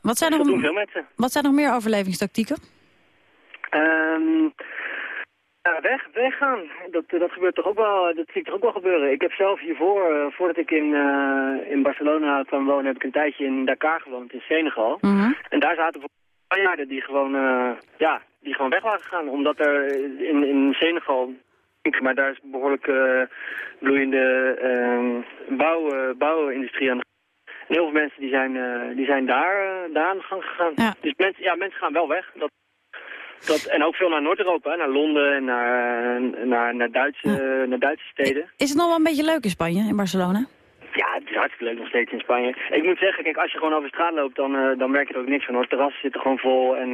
Wat, zijn mensen. wat zijn nog meer overlevingstactieken? Ehm ja, weg, weggaan. Dat, dat gebeurt toch ook wel, dat zie ik toch ook wel gebeuren. Ik heb zelf hiervoor, eh, voordat ik in, eh, in Barcelona kwam wonen, heb ik een tijdje in Dakar gewoond, in Senegal. En daar zaten Spanjaarden die gewoon, eh, ja, die gewoon weg waren gegaan. Omdat er in, in Senegal, maar daar is behoorlijk eh, bloeiende eh, bouw, eh, bouwindustrie aan de en heel veel mensen die zijn, eh, die zijn daar, daar aan de gang gegaan. Dus mensen, ja, mensen gaan wel weg. Dat, dat, en ook veel naar Noord-Europa, naar Londen en naar, naar, naar, Duitse, naar Duitse steden. Is het nog wel een beetje leuk in Spanje, in Barcelona? Ja, het is hartstikke leuk nog steeds in Spanje. Ik moet zeggen, kijk, als je gewoon over de straat loopt, dan, dan merk je er ook niks van. hoor. Terrassen zitten gewoon vol en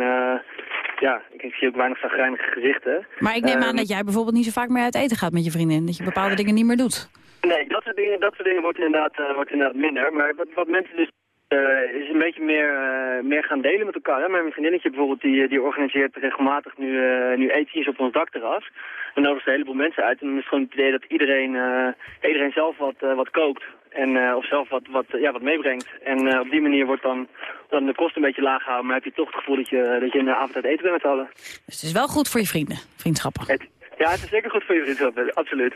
ja, ik, zie ook weinig zagrijnige gezichten. Maar ik neem aan Ehm, dat jij bijvoorbeeld niet zo vaak meer uit eten gaat met je vriendin. Dat je bepaalde dingen niet meer doet. Nee, dat soort dingen, dat soort dingen wordt, inderdaad, eh, wordt inderdaad minder. Maar wat, wat mensen dus eh, is een beetje meer, eh, meer gaan delen met elkaar. Hè? Mijn vriendinnetje bijvoorbeeld, die, die organiseert regelmatig nu, eh nu op ons dakterras. We nodigen een heleboel mensen uit. En dan is gewoon het idee dat iedereen, eh, iedereen zelf wat, eh, wat kookt. En, eh, of zelf wat, wat, ja, wat meebrengt. En eh, op die manier wordt dan, dan de kosten een beetje laag gehouden. Maar heb je toch het gevoel dat je, dat je een avond uit eten bent met allen. Dus het is wel goed voor je vrienden, vriendschappen. Ja, het is zeker goed voor je vriendschap, absoluut.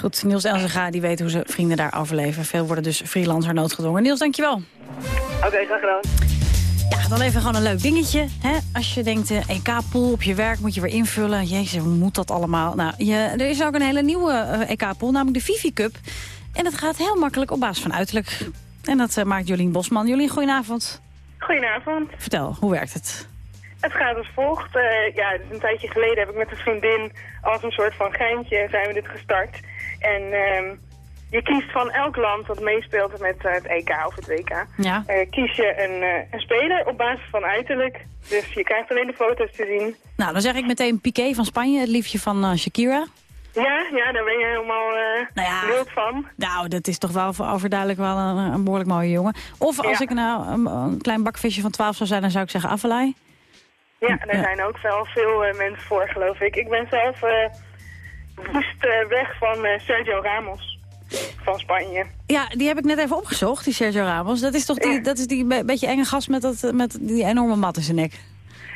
Goed, Niels Elzega die weet hoe ze vrienden daar overleven. Veel worden dus freelancer noodgedwongen. Niels, dankjewel. Oké, graag gedaan. Ja, dan even gewoon een leuk dingetje. Hè? Als je denkt, eh, EK-pool op je werk moet je weer invullen. Jezus, hoe moet dat allemaal? Nou, je, er is ook een hele nieuwe eh, EK-pool, namelijk de Fifi Cup. En het gaat heel makkelijk op basis van uiterlijk. En dat eh, maakt Jolien Bosman. Jolien, goedenavond. Goedenavond. Vertel, hoe werkt het? Het gaat als volgt. Eh, ja, dus een tijdje geleden heb ik met een vriendin als een soort van geintje zijn we dit gestart. En ehm, je kiest van elk land dat meespeelt met eh, het EK of het WK. Ja. eh, kies je een, een speler op basis van uiterlijk. Dus je krijgt alleen de foto's te zien. Nou, dan zeg ik meteen Piqué van Spanje, het liefje van Shakira. Ja, ja, daar ben je helemaal eh wild van. Nou, dat is toch wel voor overduidelijk wel een, een behoorlijk mooie jongen. Of als Ja. ik nou een, een klein bakvisje van 12 zou zijn, dan zou ik zeggen Avalai. Ja, daar Ja. zijn ook wel veel eh, mensen voor, geloof ik. Ik ben zelf eh woest eh, weg van Sergio Ramos van Spanje. Ja, die heb ik net even opgezocht, die Sergio Ramos. Dat is toch die, dat is die be- beetje enge gast met, dat, met die enorme mat in zijn nek.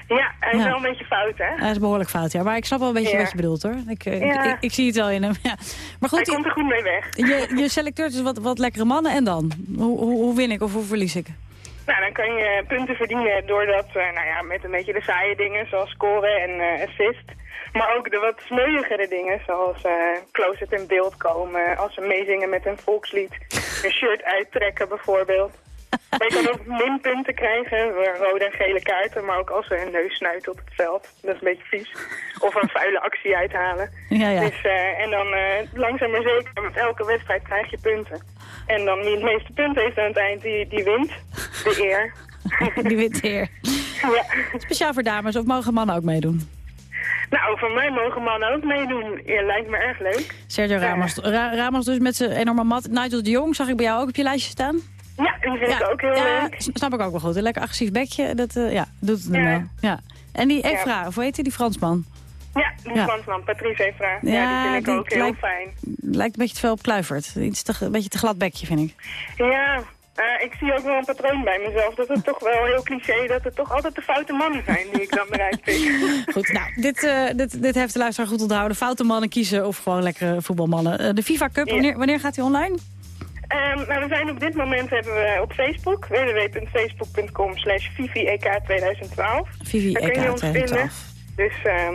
Ja, hij is Ja. wel een beetje fout, hè? Hij is behoorlijk fout, ja. Maar ik snap wel een beetje Ja. wat je bedoelt, hoor. Ik, ik, ik zie het wel in hem. Ja. Maar goed, Hij komt er goed mee weg. je, je selecteert dus wat, wat lekkere mannen en dan? Hoe, hoe, hoe win ik of hoe verlies ik? Nou, dan kan je punten verdienen doordat, eh, nou ja, met een beetje de saaie dingen zoals scoren en eh, assist. Maar ook de wat smeuigere dingen zoals eh close-up in beeld komen, als ze meezingen met een volkslied, een shirt uittrekken bijvoorbeeld. Maar je kan ook minpunten krijgen, rode en gele kaarten, maar ook als ze een neus snuiten op het veld. Dat is een beetje vies. Of een vuile actie uithalen. Ja, ja. Dus, eh, en dan langzaam maar zeker, met elke wedstrijd krijg je punten. En dan wie het meeste punten heeft aan het eind, die, die wint. De eer. Die wint hier. Ja. Speciaal voor dames, of mogen mannen ook meedoen? Nou, van mij mogen mannen ook meedoen. Ja, lijkt me erg leuk. Sergio Ramos, Ra- Ramos dus met zijn enorme mat. Nigel de Jong zag ik bij jou ook op je lijstje staan. Ja, die vind ik ook heel leuk. snap ik ook wel goed. Een lekker agressief bekje, dat eh, ja, doet het Ja. wel. Ja. En die. Evra, of hoe heet die, die Fransman? Ja, die Ja. Patrice Evra. Ja, Ja, die vind ik ook heel lijkt- fijn. Lijkt een beetje te veel op Kluivert. Iets te, een beetje te glad bekje, vind ik. Ja, eh, ik zie ook wel een patroon bij mezelf. Dat het toch wel heel cliché, dat het toch altijd de foute mannen zijn die ik dan pik. Goed, nou, dit, eh, dit, dit heeft de luisteraar goed onthouden. Foute mannen kiezen of gewoon lekkere voetbalmannen. Eh, de FIFA Cup, wanneer, wanneer gaat die online? Ehm, nou, we zijn op dit moment hebben we op Facebook, www.facebook.com slash ViviEK 2012. Vivi Daar kun EK je ons vinden. 2012. Dus ehm,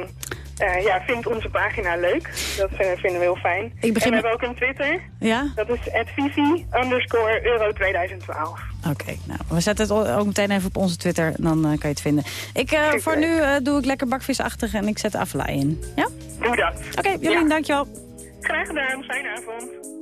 eh, ja, vind onze pagina leuk. Dat eh, vinden we heel fijn. Ik begin en we hebben ook een Twitter. Ja? Dat is @vivi underscore euro 2012. Oké, nou, we zetten het ook meteen even op onze Twitter. Dan eh, kan je het vinden. Ik, voor nu doe ik lekker bakvisachtig en ik zet avelai in. Ja? Doe dat. Oké, Jolien, dankjewel. Graag gedaan. Fijne avond.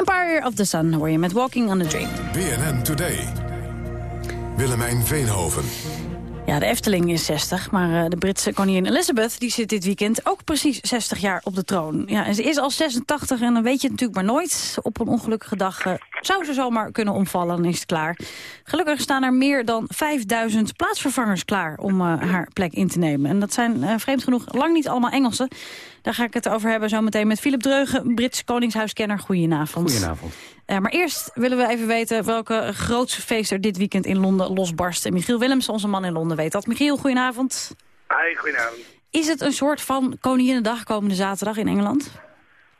Empire of the Sun hoor je met Walking on a Dream. BNN Today. Willemijn Veenhoven. Ja, de Efteling is 60, maar eh, de Britse koningin Elizabeth... die zit dit weekend ook precies 60 jaar op de troon. Ja, en ze is al 86 en dan weet je het natuurlijk maar nooit. Op een ongelukkige dag eh, zou ze zomaar kunnen omvallen, dan is het klaar. Gelukkig staan er meer dan 5000 plaatsvervangers klaar... om eh, haar plek in te nemen. En dat zijn eh, vreemd genoeg lang niet allemaal Engelsen. Daar ga ik het over hebben zometeen met Philip Dreugen... Brits koningshuiskenner. Goedenavond. Goedenavond. Eh, maar eerst willen we even weten welke grootste feest er dit weekend in Londen losbarst. En Michiel Willems, onze man in Londen, weet dat. Michiel, goedenavond. Hi, goedenavond. Is het een soort van Koninginnedag komende zaterdag in Engeland?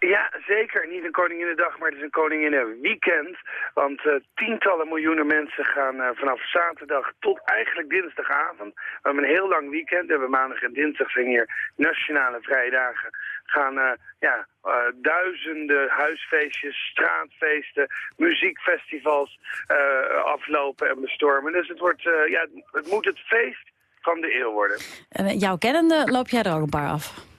Ja, zeker. Niet een Koninginnedag, maar het is een Koninginnenweekend. Want eh, tientallen miljoenen mensen gaan eh, vanaf zaterdag tot eigenlijk dinsdagavond. We hebben een heel lang weekend. We hebben maandag en dinsdag zijn hier nationale vrije dagen. Gaan eh, ja, duizenden huisfeestjes, straatfeesten, muziekfestivals aflopen en bestormen. Dus het, wordt, ja, het moet het feest van de eeuw worden. En jouw kennende loop jij er ook een paar af.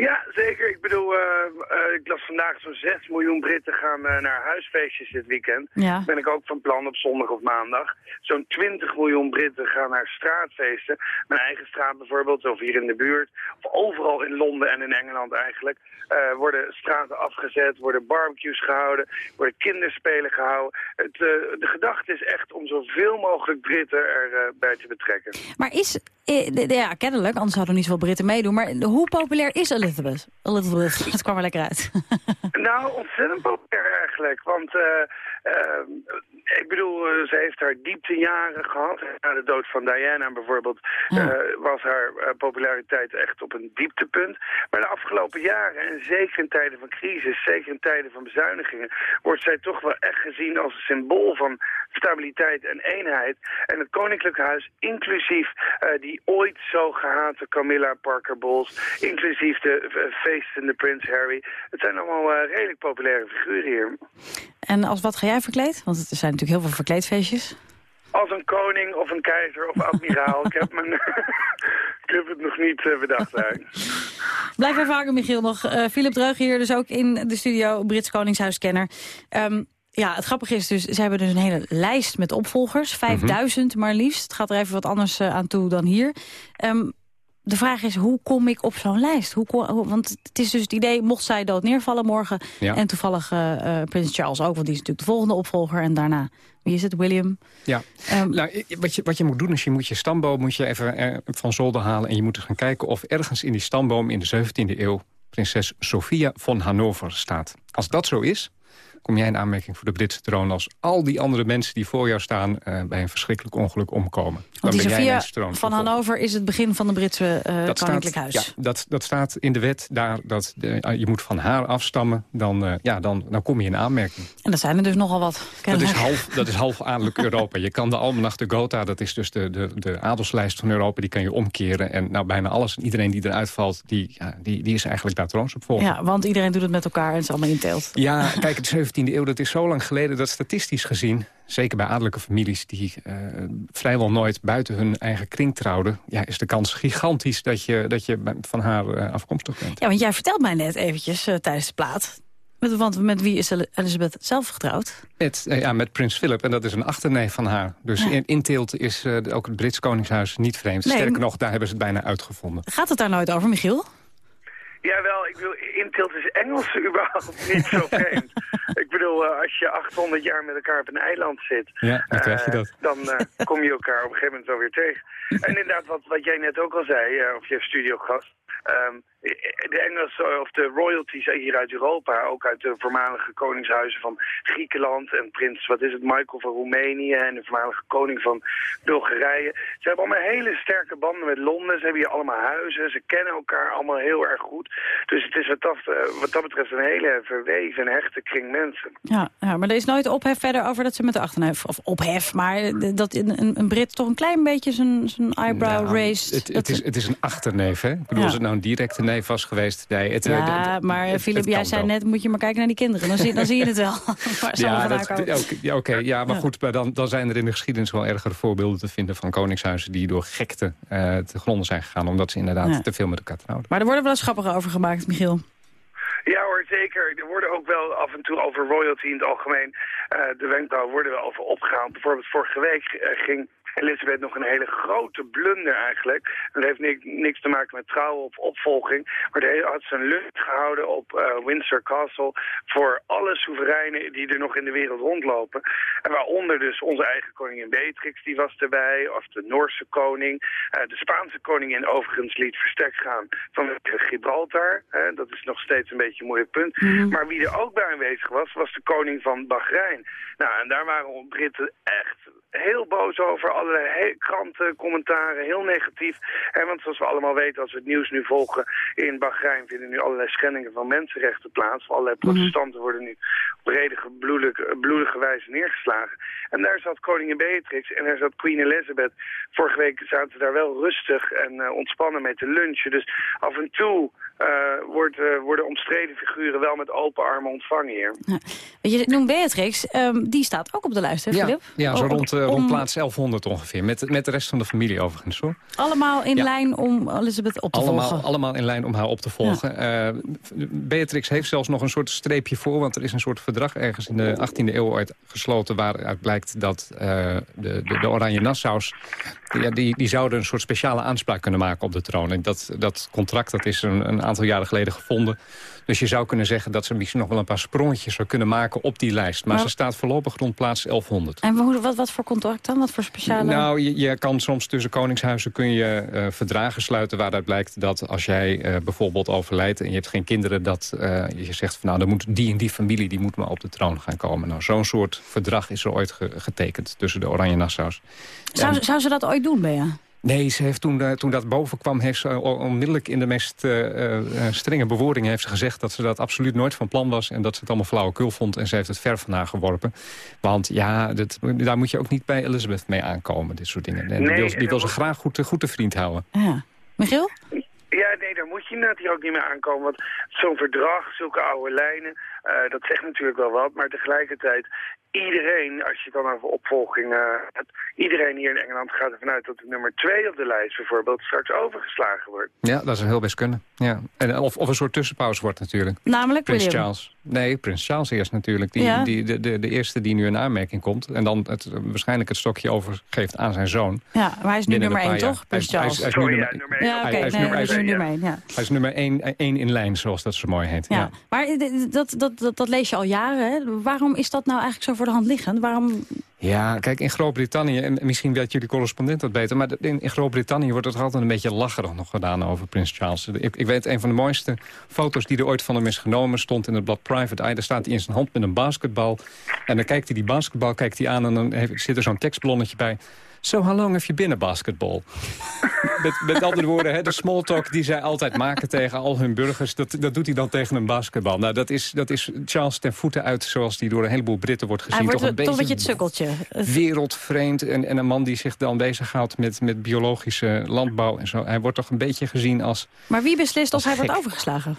Ja, zeker. Ik bedoel, eh, eh, ik las vandaag zo'n 6 miljoen Britten gaan eh, naar huisfeestjes dit weekend. Ja. Ben ik ook van plan op zondag of maandag. Zo'n 20 miljoen Britten gaan naar straatfeesten. Mijn eigen straat bijvoorbeeld, of hier in de buurt. Of overal in Londen en in Engeland eigenlijk. worden straten afgezet, worden barbecues gehouden, worden kinderspelen gehouden. Het, de gedachte is echt om zoveel mogelijk Britten erbij bij te betrekken. Maar is, ja, kennelijk, anders zouden niet zoveel Britten meedoen. Maar hoe populair is Elizabeth? Elizabeth, het kwam er lekker uit. Nou, ontzettend populair eigenlijk. Want eh, eh, ik bedoel, eh, ze heeft haar dieptejaren gehad. Na de dood van Diana bijvoorbeeld eh, was haar eh, populariteit echt op een dieptepunt. Maar de afgelopen jaren, en zeker in tijden van crisis, zeker in tijden van bezuinigingen, wordt zij toch wel echt gezien als een symbool van stabiliteit en eenheid. En het Koninklijk Huis, inclusief die ooit zo gehate Camilla Parker Bowles, inclusief de feestende Prins Harry. Het zijn allemaal redelijk populaire figuren hier. En als wat ga jij verkleed? Want er zijn natuurlijk heel veel verkleedfeestjes. Als een koning of een keizer of admiraal. ik, heb mijn, ik heb het nog niet eh, bedacht eigenlijk. Blijf even hangen, Michiel. Nog eh, Philip Dreug hier, dus ook in de studio, Brits Koningshuiskenner. Ehm, ja, het grappige is dus, ze hebben dus een hele lijst met opvolgers. 5000 maar liefst. Het gaat er even wat anders eh, aan toe dan hier. Ehm, de vraag is, hoe kom ik op zo'n lijst? Hoe kom- want het is dus het idee, mocht zij dood neervallen morgen... Ja. en toevallig eh, eh, Prins Charles ook, want die is natuurlijk de volgende opvolger... en daarna, wie is het, William? Ja. nou, i- wat, je, wat je moet doen is je moet je stamboom moet je even eh, van zolder halen... en je moet eens gaan kijken of ergens in die stamboom in de 17e eeuw... prinses Sophia van Hannover staat. Als dat zo is, kom jij in aanmerking voor de Britse troon... als al die andere mensen die voor jou staan eh, bij een verschrikkelijk ongeluk omkomen. Dan Want die ben Sophia van Hannover is het begin van de Britse eh, Dat koninklijk staat, huis. Ja, dat, dat staat in de wet daar dat de- eh, je moet van haar afstammen. Dan, ja, dan, dan kom je in aanmerking. En dat zijn er dus nogal wat. Dat is, half, dat is half adellijk Europa. Je kan de Almanach de Gotha, dat is dus de, de, de adelslijst van Europa... die kan je omkeren. En nou, bijna alles en iedereen die eruit valt... die, ja, die, die is eigenlijk daar troonsopvolger. Ja, want iedereen doet het met elkaar en het is allemaal inteelt. Ja, kijk, de 17e eeuw, dat is zo lang geleden dat statistisch gezien... zeker bij adellijke families die eh, vrijwel nooit buiten hun eigen kring trouwden... Ja, is de kans gigantisch dat je, dat je van haar eh, afkomstig bent. Ja, want jij vertelt mij net eventjes eh, tijdens de plaat. Met, want met wie is El- Elizabeth zelf getrouwd? Met, ja, met prins Philip, en dat is een achterneef van haar. Dus Ja. in, in Tielt is ook het Brits Koningshuis niet vreemd. Nee, Sterker nog, daar hebben ze het bijna uitgevonden. Gaat het daar nooit over, Michiel? Jawel, ik bedoel, Intilt is Engels überhaupt niet zo vreemd. ik bedoel, eh, als je 800 jaar met elkaar op een eiland zit... Ja, dan krijg je eh, dat. dan eh, kom je elkaar op een gegeven moment wel weer tegen. En inderdaad, wat, wat jij net ook al zei, eh, of je studiogast... ehm, de Engelsen of de royalties hier uit Europa, ook uit de voormalige koningshuizen van Griekenland en prins, wat is het, Michael van Roemenië en de voormalige koning van Bulgarije. Ze hebben allemaal hele sterke banden met Londen. Ze hebben hier allemaal huizen. Ze kennen elkaar allemaal heel erg goed. Dus het is wat dat, eh, wat dat betreft een hele verweven en hechte kring mensen. Ja, ja, maar er is nooit ophef verder over dat ze met de achterneef... of ophef, maar eh, dat een, een, een Brit toch een klein beetje zijn zijn eyebrow Nou, raised. Het, het, is, het is een achterneef, hè? Ik bedoel, Ja. Het nou een directe neef was geweest... Nee, het, eh, ja, het- maar het- Filip, het jij zei wel. net, moet je maar kijken naar die kinderen. Dan zie, dan zie je het wel. Ja, dat, oké, ja, oké, ja, maar Ja. goed, maar dan, dan zijn er in de geschiedenis wel ergere voorbeelden te vinden van koningshuizen die door gekte eh, te gronden zijn gegaan, omdat ze inderdaad Ja. te veel met elkaar trouwden. Maar er worden wel eens grappige over gemaakt, Michiel. Ja hoor, zeker. Er worden ook wel af en toe over royalty in het algemeen eh, de wenkbrauwen worden wel over opgehaald. Bijvoorbeeld vorige week eh, ging Elisabeth nog een hele grote blunder eigenlijk. Dat heeft niks, niks te maken met trouwen of opvolging. Maar hij had zijn lucht gehouden op eh, Windsor Castle voor alle soevereinen die er nog in de wereld rondlopen. En waaronder dus onze eigen koningin Beatrix, die was erbij. Of de Noorse koning. Eh, de Spaanse koningin overigens liet verstek gaan vanwege Gibraltar. Dat is nog steeds een beetje een moeilijk punt. Maar wie er ook bij aanwezig was, was de koning van Bahrein. Nou, en daar waren Britten echt heel boos over allerlei he- kranten, commentaren, heel negatief. En want zoals we allemaal weten, als we het nieuws nu volgen, in Bahrein vinden nu allerlei schendingen van mensenrechten plaats. Allerlei protestanten worden nu op redelijke bloedige, bloedige wijze neergeslagen. En daar zat koningin Beatrix en daar zat Queen Elizabeth. Vorige week zaten ze daar wel rustig en eh, ontspannen mee te lunchen. Dus af en toe wordt, eh, worden omstreden figuren wel met open armen ontvangen hier. Weet je noemt Beatrix, ehm, die staat ook op de lijst, hè, Ja, Filip? ja zo rond, eh, rond om- plaats 1100 ongeveer. Met, met de rest van de familie overigens, hoor. Allemaal in Ja. lijn om Elizabeth op te Allemaal, volgen. allemaal in lijn om haar op te volgen. Eh, Beatrix heeft zelfs nog een soort streepje voor... want er is een soort verdrag ergens in de 18e eeuw ooit gesloten... waaruit blijkt dat eh, de, de, de Oranje Nassau's... Ja, die, die zouden een soort speciale aanspraak kunnen maken op de troon. En dat, dat contract dat is een, een aantal jaren geleden gevonden. Dus je zou kunnen zeggen dat ze misschien nog wel een paar sprongetjes zou kunnen maken op die lijst. Maar, Maar- ze staat voorlopig rond plaats 1100. En hoe, wat, wat voor contract dan? Wat voor speciale... Nou, je, je kan soms tussen koningshuizen kun je eh, verdragen sluiten... waaruit blijkt dat als jij eh, bijvoorbeeld overlijdt... en je hebt geen kinderen, dat eh, je zegt... van nou, dan moet die en die familie die moet maar op de troon gaan komen. Nou, zo'n soort verdrag is er ooit ge- getekend tussen de Oranje Nassau's. zou, En- zou ze dat ooit doen, Bea? Nee, ze heeft toen, eh, toen dat boven kwam, heeft ze onmiddellijk in de meest eh, eh, strenge bewoordingen heeft ze gezegd dat ze dat absoluut nooit van plan was en dat ze het allemaal flauwekul vond en ze heeft het ver van haar geworpen. Want ja, dat, daar moet je ook niet bij Elizabeth mee aankomen, dit soort dingen. En die wil, die ze graag goed, te- goed te vriend houden. Ja. Michiel? Ja, nee, daar moet je inderdaad hier ook niet mee aankomen. Want zo'n verdrag, zulke oude lijnen, eh, dat zegt natuurlijk wel wat. Maar tegelijkertijd, iedereen, als je het dan over opvolging eh, hebt... iedereen hier in Engeland gaat ervan uit dat de nummer twee op de lijst bijvoorbeeld straks overgeslagen wordt. Ja, dat zou heel best kunnen. Ja. En, of, of een soort tussenpauze wordt natuurlijk. Namelijk Prins William. Charles. Nee, Prins Charles eerst natuurlijk. Die, Ja. die, de, de, de eerste die nu in aanmerking komt. En dan het, waarschijnlijk het stokje overgeeft aan zijn zoon. Ja, maar hij is nu Binnen nummer een één, toch? Prins Hij is- hij is- Charles. hij is nu nummer- Ja, oké. hij is is is- nummer één, ja. Hij is nummer één, één in lijn, zoals dat zo mooi heet. Ja. Ja. Maar d- dat, dat, dat, lees je al jaren. Hè? Waarom is dat nou eigenlijk zo voor de hand liggend? Waarom... Ja, kijk, in Groot-Brittannië, en misschien weet jullie correspondent dat beter... maar in, in Groot-Brittannië wordt het altijd een beetje lacherig nog gedaan over Prins Charles. Ik, ik weet, een van de mooiste foto's die er ooit van hem is genomen... stond in het blad Private Eye. Daar staat hij in zijn hand met een basketbal. En dan kijkt hij die basketbal kijkt hij aan en dan zit er zo'n tekstballonnetje bij... So how long have you been a basketball? met, met andere woorden, hè, de small talk die zij altijd maken tegen al hun burgers... dat, dat doet hij dan tegen een basketbal. Nou, dat is, dat is Charles ten voeten uit zoals die door een heleboel Britten wordt gezien. Hij wordt toch een toch een beetje het sukkeltje. wereldvreemd. En, en een man die zich dan bezighoudt met, met biologische landbouw en zo. Hij wordt toch een beetje gezien als... Maar wie beslist of hij Gek. wordt overgeslagen?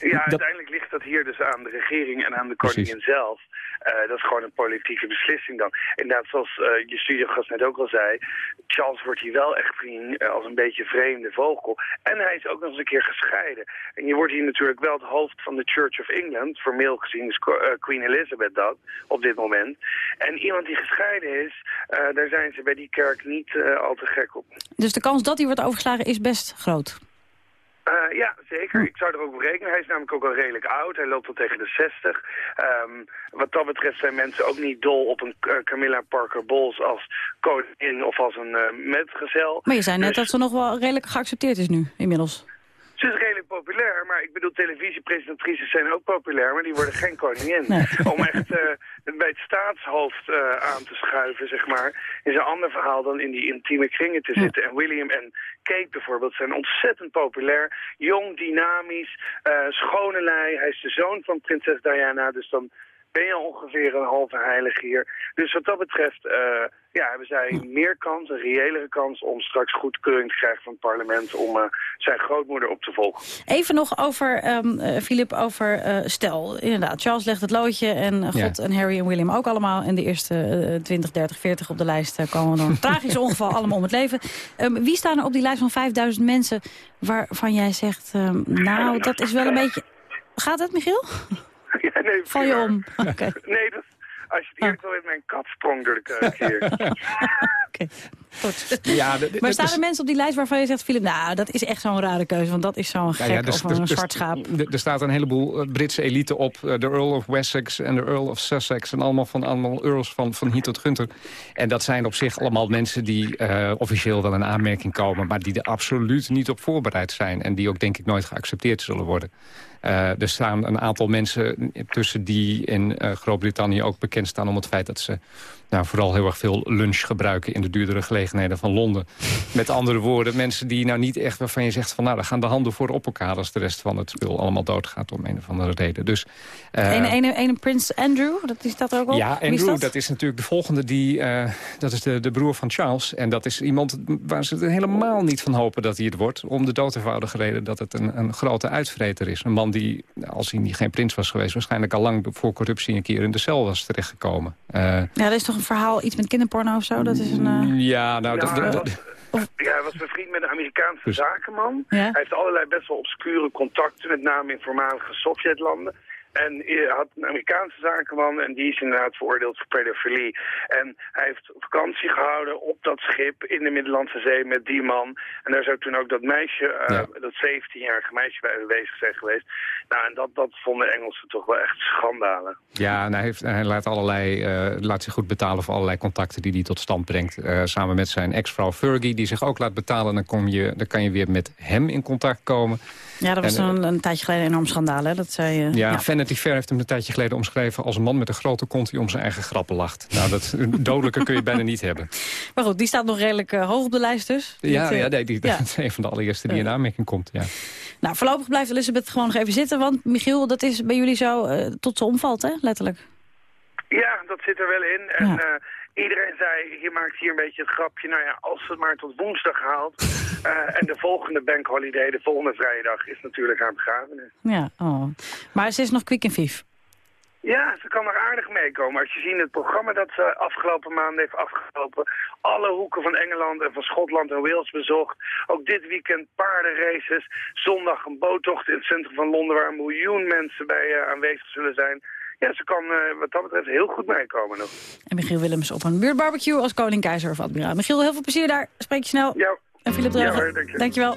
Ja, uiteindelijk ligt dat hier dus aan de regering en aan de koningin zelf. Eh, dat is gewoon een politieke beslissing dan. Inderdaad, zoals eh, je studiogast net ook al zei... Charles wordt hier wel echt gezien eh, als een beetje vreemde vogel. En hij is ook nog eens een keer gescheiden. En je wordt hier natuurlijk wel het hoofd van de Church of England. Formeel gezien is Queen Elizabeth dat, op dit moment. En iemand die gescheiden is, daar zijn ze bij die kerk niet al te gek op. Dus de kans dat hij wordt overgeslagen is best groot. Eh, ja, zeker. Ik zou er ook op rekenen. Hij is namelijk ook al redelijk oud. Hij loopt al tegen de 60. Ehm, wat dat betreft zijn mensen ook niet dol op een eh, Camilla Parker Bowles als koningin of als een eh, metgezel. Maar je zei net Dus dat ze nog wel redelijk geaccepteerd is nu, inmiddels. Ze is redelijk populair, maar ik bedoel, televisiepresentatrices zijn ook populair, maar die worden geen koningin. Om echt eh, bij het staatshoofd eh, aan te schuiven, zeg maar, is een ander verhaal dan in die intieme kringen te zitten. En William en Kate bijvoorbeeld zijn ontzettend populair. Jong, dynamisch, eh schone lei. Hij is de zoon van prinses Diana, dus dan ben je ongeveer een halve heilige hier. Dus wat dat betreft eh, ja, hebben zij meer kans, een reëlere kans... om straks goedkeuring te krijgen van het parlement... om eh, zijn grootmoeder op te volgen. Even nog over, ehm eh, Philip, over eh, stel. Inderdaad, Charles legt het loodje en eh, God Ja. en Harry en William ook allemaal. En de eerste eh, 20, 30, 40 op de lijst eh, komen door een tragisch ongeval allemaal om het leven. Ehm, wie staan er op die lijst van 5000 mensen waarvan jij zegt... ehm, nou, dat is wel een beetje... Gaat het, Michiel? Ja, nee, Val je om? Oké. Nee, dat, als je het eerlijk wil weten, mijn kat sprong door de keuken hier. Goed. Ja, maar staan er mensen op die lijst waarvan je zegt... Philip, nou, dat is echt zo'n rare keuze, want dat is zo'n gek Ja, ja, dus- of dus- een zwart schaap. Er staat een heleboel eh, Britse elite op. eh, De Earl of Wessex en de Earl of Sussex. En allemaal van allemaal Earls van, van hier tot Gunther. En dat zijn op zich allemaal mensen die eh, officieel wel in aanmerking komen... maar die er absoluut niet op voorbereid zijn. En die ook denk ik nooit geaccepteerd zullen worden. Eh, er staan een aantal mensen tussen die in eh, Groot-Brittannië ook bekend staan... om het feit dat ze nou, vooral heel erg veel lunch gebruiken... in de duurdere gelegenheden van Londen. Met andere woorden, mensen die nou niet echt waarvan je zegt... van nou, dan gaan de handen voor op elkaar... als de rest van het spul allemaal doodgaat om een of andere reden. Dus, eh, Ene, ene, ene Prins Andrew, dat, staat er ook op. ja, is Andrew, dat? is natuurlijk de volgende. Die, eh, dat is de, de broer van Charles. En dat is iemand waar ze er helemaal niet van hopen dat hij het wordt. Om de dood eenvoudige reden dat het een, een grote uitvreter is. Een man die, als hij niet geen prins was geweest... waarschijnlijk al lang voor corruptie een keer in de cel was terechtgekomen. Eh, Ja, er is toch een verhaal, iets met kinderporno of zo? Dat is een... eh, ja, nou... dat- Ja, dat- Ja, hij was bevriend met een Amerikaanse Dus- zakenman. Ja. Hij heeft allerlei best wel obscure contacten, met name in voormalige Sovjetlanden. En hij had een Amerikaanse zakenman en die is inderdaad veroordeeld voor pedofilie. En hij heeft vakantie gehouden op dat schip in de Middellandse Zee met die man. En daar zou toen ook dat meisje, eh, dat 17-jarige meisje bij aanwezig zijn geweest. Nou, en dat, dat vonden Engelsen toch wel echt schandalen. Ja, en hij, heeft, hij laat, allerlei, eh, laat zich goed betalen voor allerlei contacten die hij tot stand brengt. Eh, samen met zijn ex-vrouw Fergie, die zich ook laat betalen. Dan, kom je, dan kan je weer met hem in contact komen. Ja, dat was En, eh, een, een tijdje geleden een enorm schandaal, hè? Dat zei, eh, Ja, Vanity Fair heeft hem een tijdje geleden omschreven... als een man met een grote kont die om zijn eigen grappen lacht. Nou, dat, dodelijker kun je bijna niet hebben. Maar goed, die staat nog redelijk eh, hoog op de lijst dus. Ja, Dat, ja, nee, die, ja. dat is een van de allereerste die in aanmerking komt. Ja. Nou, voorlopig blijft Elisabeth gewoon nog even zitten. Want Michiel, dat is bij jullie zo eh, tot ze omvalt, hè? Letterlijk. Ja, dat zit er wel in. En eh, iedereen zei, je maakt hier een beetje het grapje, nou ja, als het maar tot woensdag haalt. eh, en de volgende bankholiday, de volgende vrije dag, is natuurlijk haar begrafenis. Ja, oh. Maar ze is nog kwik en vief. Ja, ze kan er aardig meekomen. Als je ziet het programma dat ze afgelopen maanden heeft afgelopen. Alle hoeken van Engeland en van Schotland en Wales bezocht. Ook dit weekend paardenraces. Zondag een boottocht in het centrum van Londen waar een miljoen mensen bij eh, aanwezig zullen zijn. Ja, ze kan eh, wat dat betreft heel goed meekomen nog. En Michiel Willems op een buurtbarbecue als koning, keizer of admiraal. Michiel, heel veel plezier daar. Spreek je snel. Ja. En Philip Ja Dreugen, dank je. dankjewel.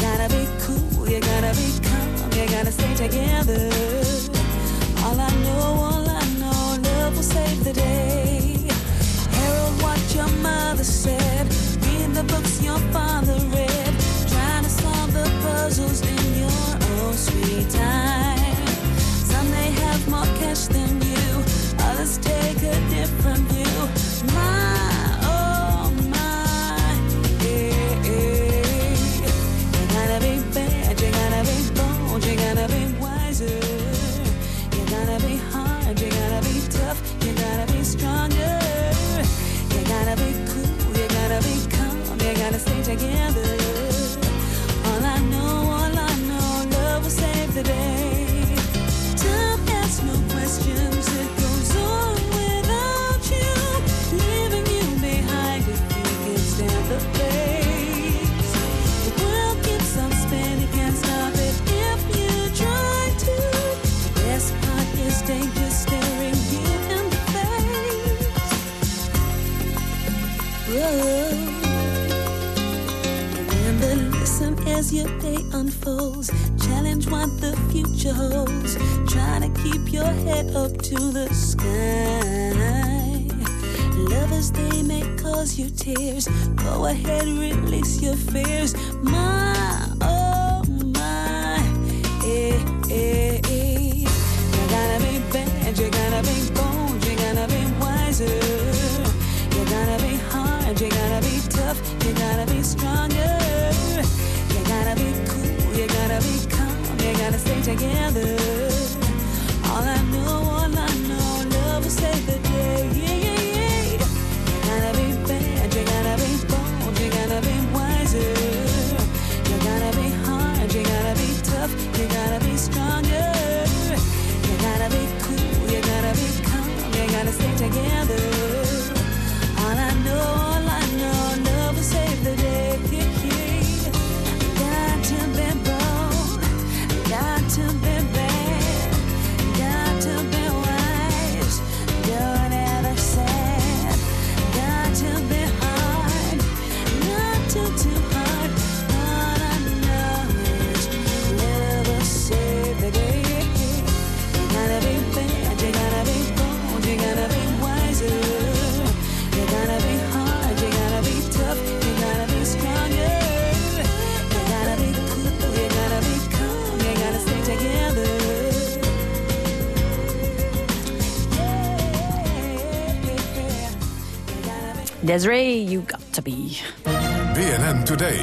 Gotta be cool, you gotta be calm, you gotta stay together. All I know, all I know, love will save the day. Herald what your mother said, read the books your father read, trying to solve the puzzles in your own sweet time. Some may have more cash than you, others take Together. As your day unfolds. Challenge what the future holds. Try to keep your head up to the sky. Lovers, they may cause you tears. Go ahead, release your fears. My, oh my, eh, together. Desiree, you got to be. BNN Today.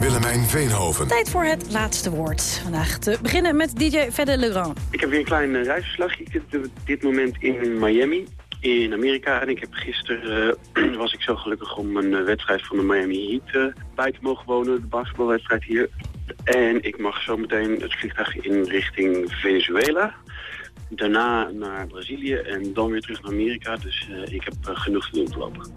Willemijn Veenhoven. Tijd voor het laatste woord. Vandaag te beginnen met DJ Fedde Legrand. Ik heb weer een klein uh, reisverslag. Ik zit op dit moment in Miami, in Amerika. En ik heb gisteren uh, was ik zo gelukkig om een uh, wedstrijd van de Miami Heat bij te mogen wonen. De basketbalwedstrijd hier. En ik mag zo meteen het vliegtuig in richting Venezuela. Daarna naar Brazilië en dan weer terug naar Amerika. Dus ik heb genoeg te doen te lopen.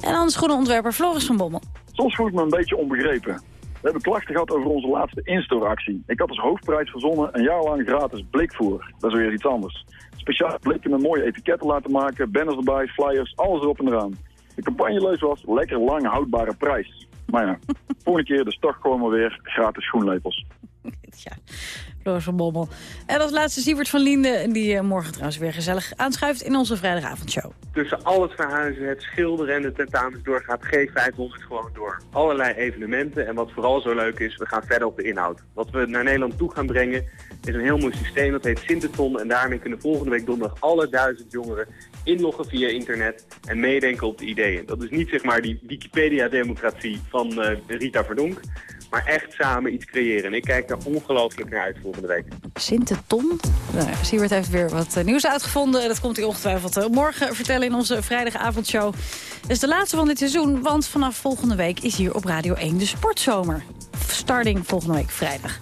En dan schoenenontwerper Floris van Bommel. Soms voel ik me een beetje onbegrepen. We hebben klachten gehad over onze laatste instooractie. Ik had als hoofdprijs verzonnen een jaar lang gratis blikvoer. Dat is weer iets anders. Speciaal blikken met mooie etiketten laten maken, banners erbij, flyers, alles erop en eraan. De campagneleus was lekker lang houdbare prijs. Maar ja, volgende keer dus toch gewoon maar weer gratis schoenlepels. ja, En als laatste Sievert van Liende, die uh, morgen trouwens weer gezellig aanschuift in onze vrijdagavondshow. Tussen al het verhuizen, het schilderen en de tentamens doorgaat G500 gewoon door. Allerlei evenementen en wat vooral zo leuk is, we gaan verder op de inhoud. Wat we naar Nederland toe gaan brengen is een heel mooi systeem, dat heet Sinteton. En daarmee kunnen volgende week donderdag alle duizend jongeren inloggen via internet en meedenken op de ideeën. Dat is niet zeg maar die Wikipedia-democratie van uh, Rita Verdonk, maar echt samen iets creëren. En ik kijk daar ongelooflijk naar uit volgende week. Sinteton? Nou, Siebert heeft weer wat uh, nieuws uitgevonden. Dat komt hij ongetwijfeld uh, morgen vertellen in onze vrijdagavondshow. Het is de laatste van dit seizoen, want vanaf volgende week is hier op Radio 1 de Sportzomer. Starting volgende week vrijdag.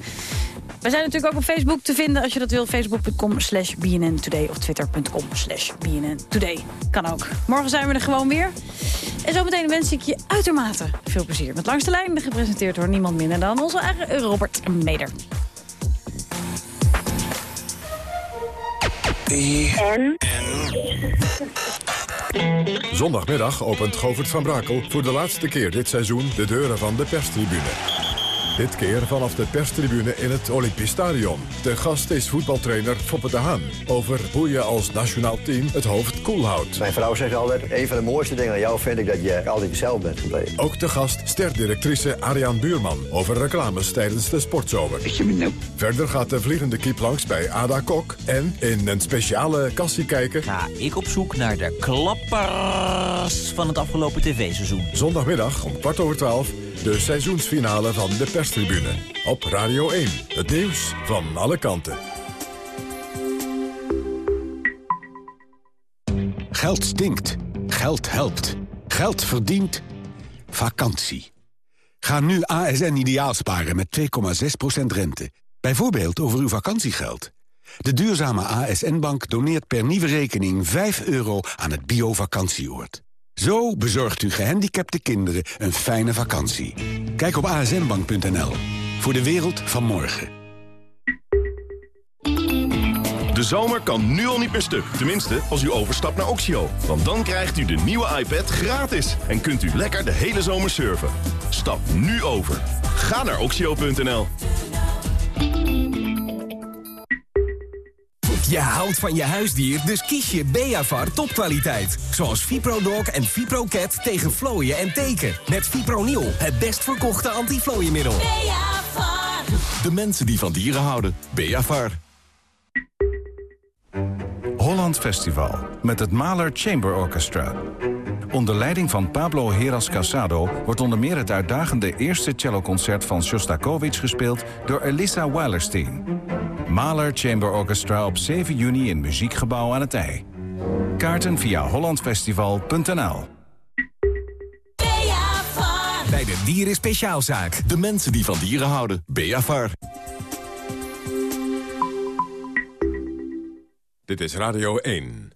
We zijn natuurlijk ook op Facebook te vinden als je dat wil. Facebook.com slash BNN Today of Twitter.com slash BNN Today. Kan ook. Morgen zijn we er gewoon weer. En zometeen wens ik je uitermate veel plezier. Met Langs de Lijn, gepresenteerd door niemand minder dan onze eigen Robert Meder. Zondagmiddag opent Govert van Brakel voor de laatste keer dit seizoen de deuren van de perstribune. Dit keer vanaf de perstribune in het Olympisch Stadion. De gast is voetbaltrainer Foppe de Haan. Over hoe je als nationaal team het hoofd koel houdt. Mijn vrouw zegt altijd, een van de mooiste dingen aan jou vind ik dat je altijd jezelf bent gebleven. Ook de gast sterdirectrice Ariane Buurman over reclames tijdens de sportzomer. Verder gaat de vliegende kiep langs bij Ada Kok. En in een speciale kassie kijken... Ga ik op zoek naar de klappers van het afgelopen tv-seizoen. Zondagmiddag om kwart over twaalf de seizoensfinale van de perstribune. Op Radio 1. Het nieuws van alle kanten. Geld stinkt. Geld helpt. Geld verdient. Vakantie. Ga nu ASN ideaal sparen met 2,6% rente. Bijvoorbeeld over uw vakantiegeld. De duurzame ASN-bank doneert per nieuwe rekening 5 euro aan het bio-vakantieoord. Zo bezorgt u gehandicapte kinderen een fijne vakantie. Kijk op asnbank.nl. Voor de wereld van morgen. De zomer kan nu al niet meer stuk. Tenminste, als u overstapt naar Oxio. Want dan krijgt u de nieuwe iPad gratis. En kunt u lekker de hele zomer surfen. Stap nu over. Ga naar oxio.nl. Je houdt van je huisdier, dus kies je Beavar topkwaliteit. Zoals ViproDog en ViproCat tegen vlooien en teken. Met Fipronil, het best verkochte antiflooiemiddel. Beavar. De mensen die van dieren houden. Beavar. Holland Festival met het Mahler Chamber Orchestra. Onder leiding van Pablo Heras Casado wordt onder meer het uitdagende eerste celloconcert van Shostakovich gespeeld door Elissa Weilerstein. Mahler Chamber Orchestra op 7 juni in Muziekgebouw aan het IJ. Kaarten via hollandfestival.nl Bij de Dieren Speciaalzaak. De mensen die van dieren houden. Beavar. Dit is Radio 1.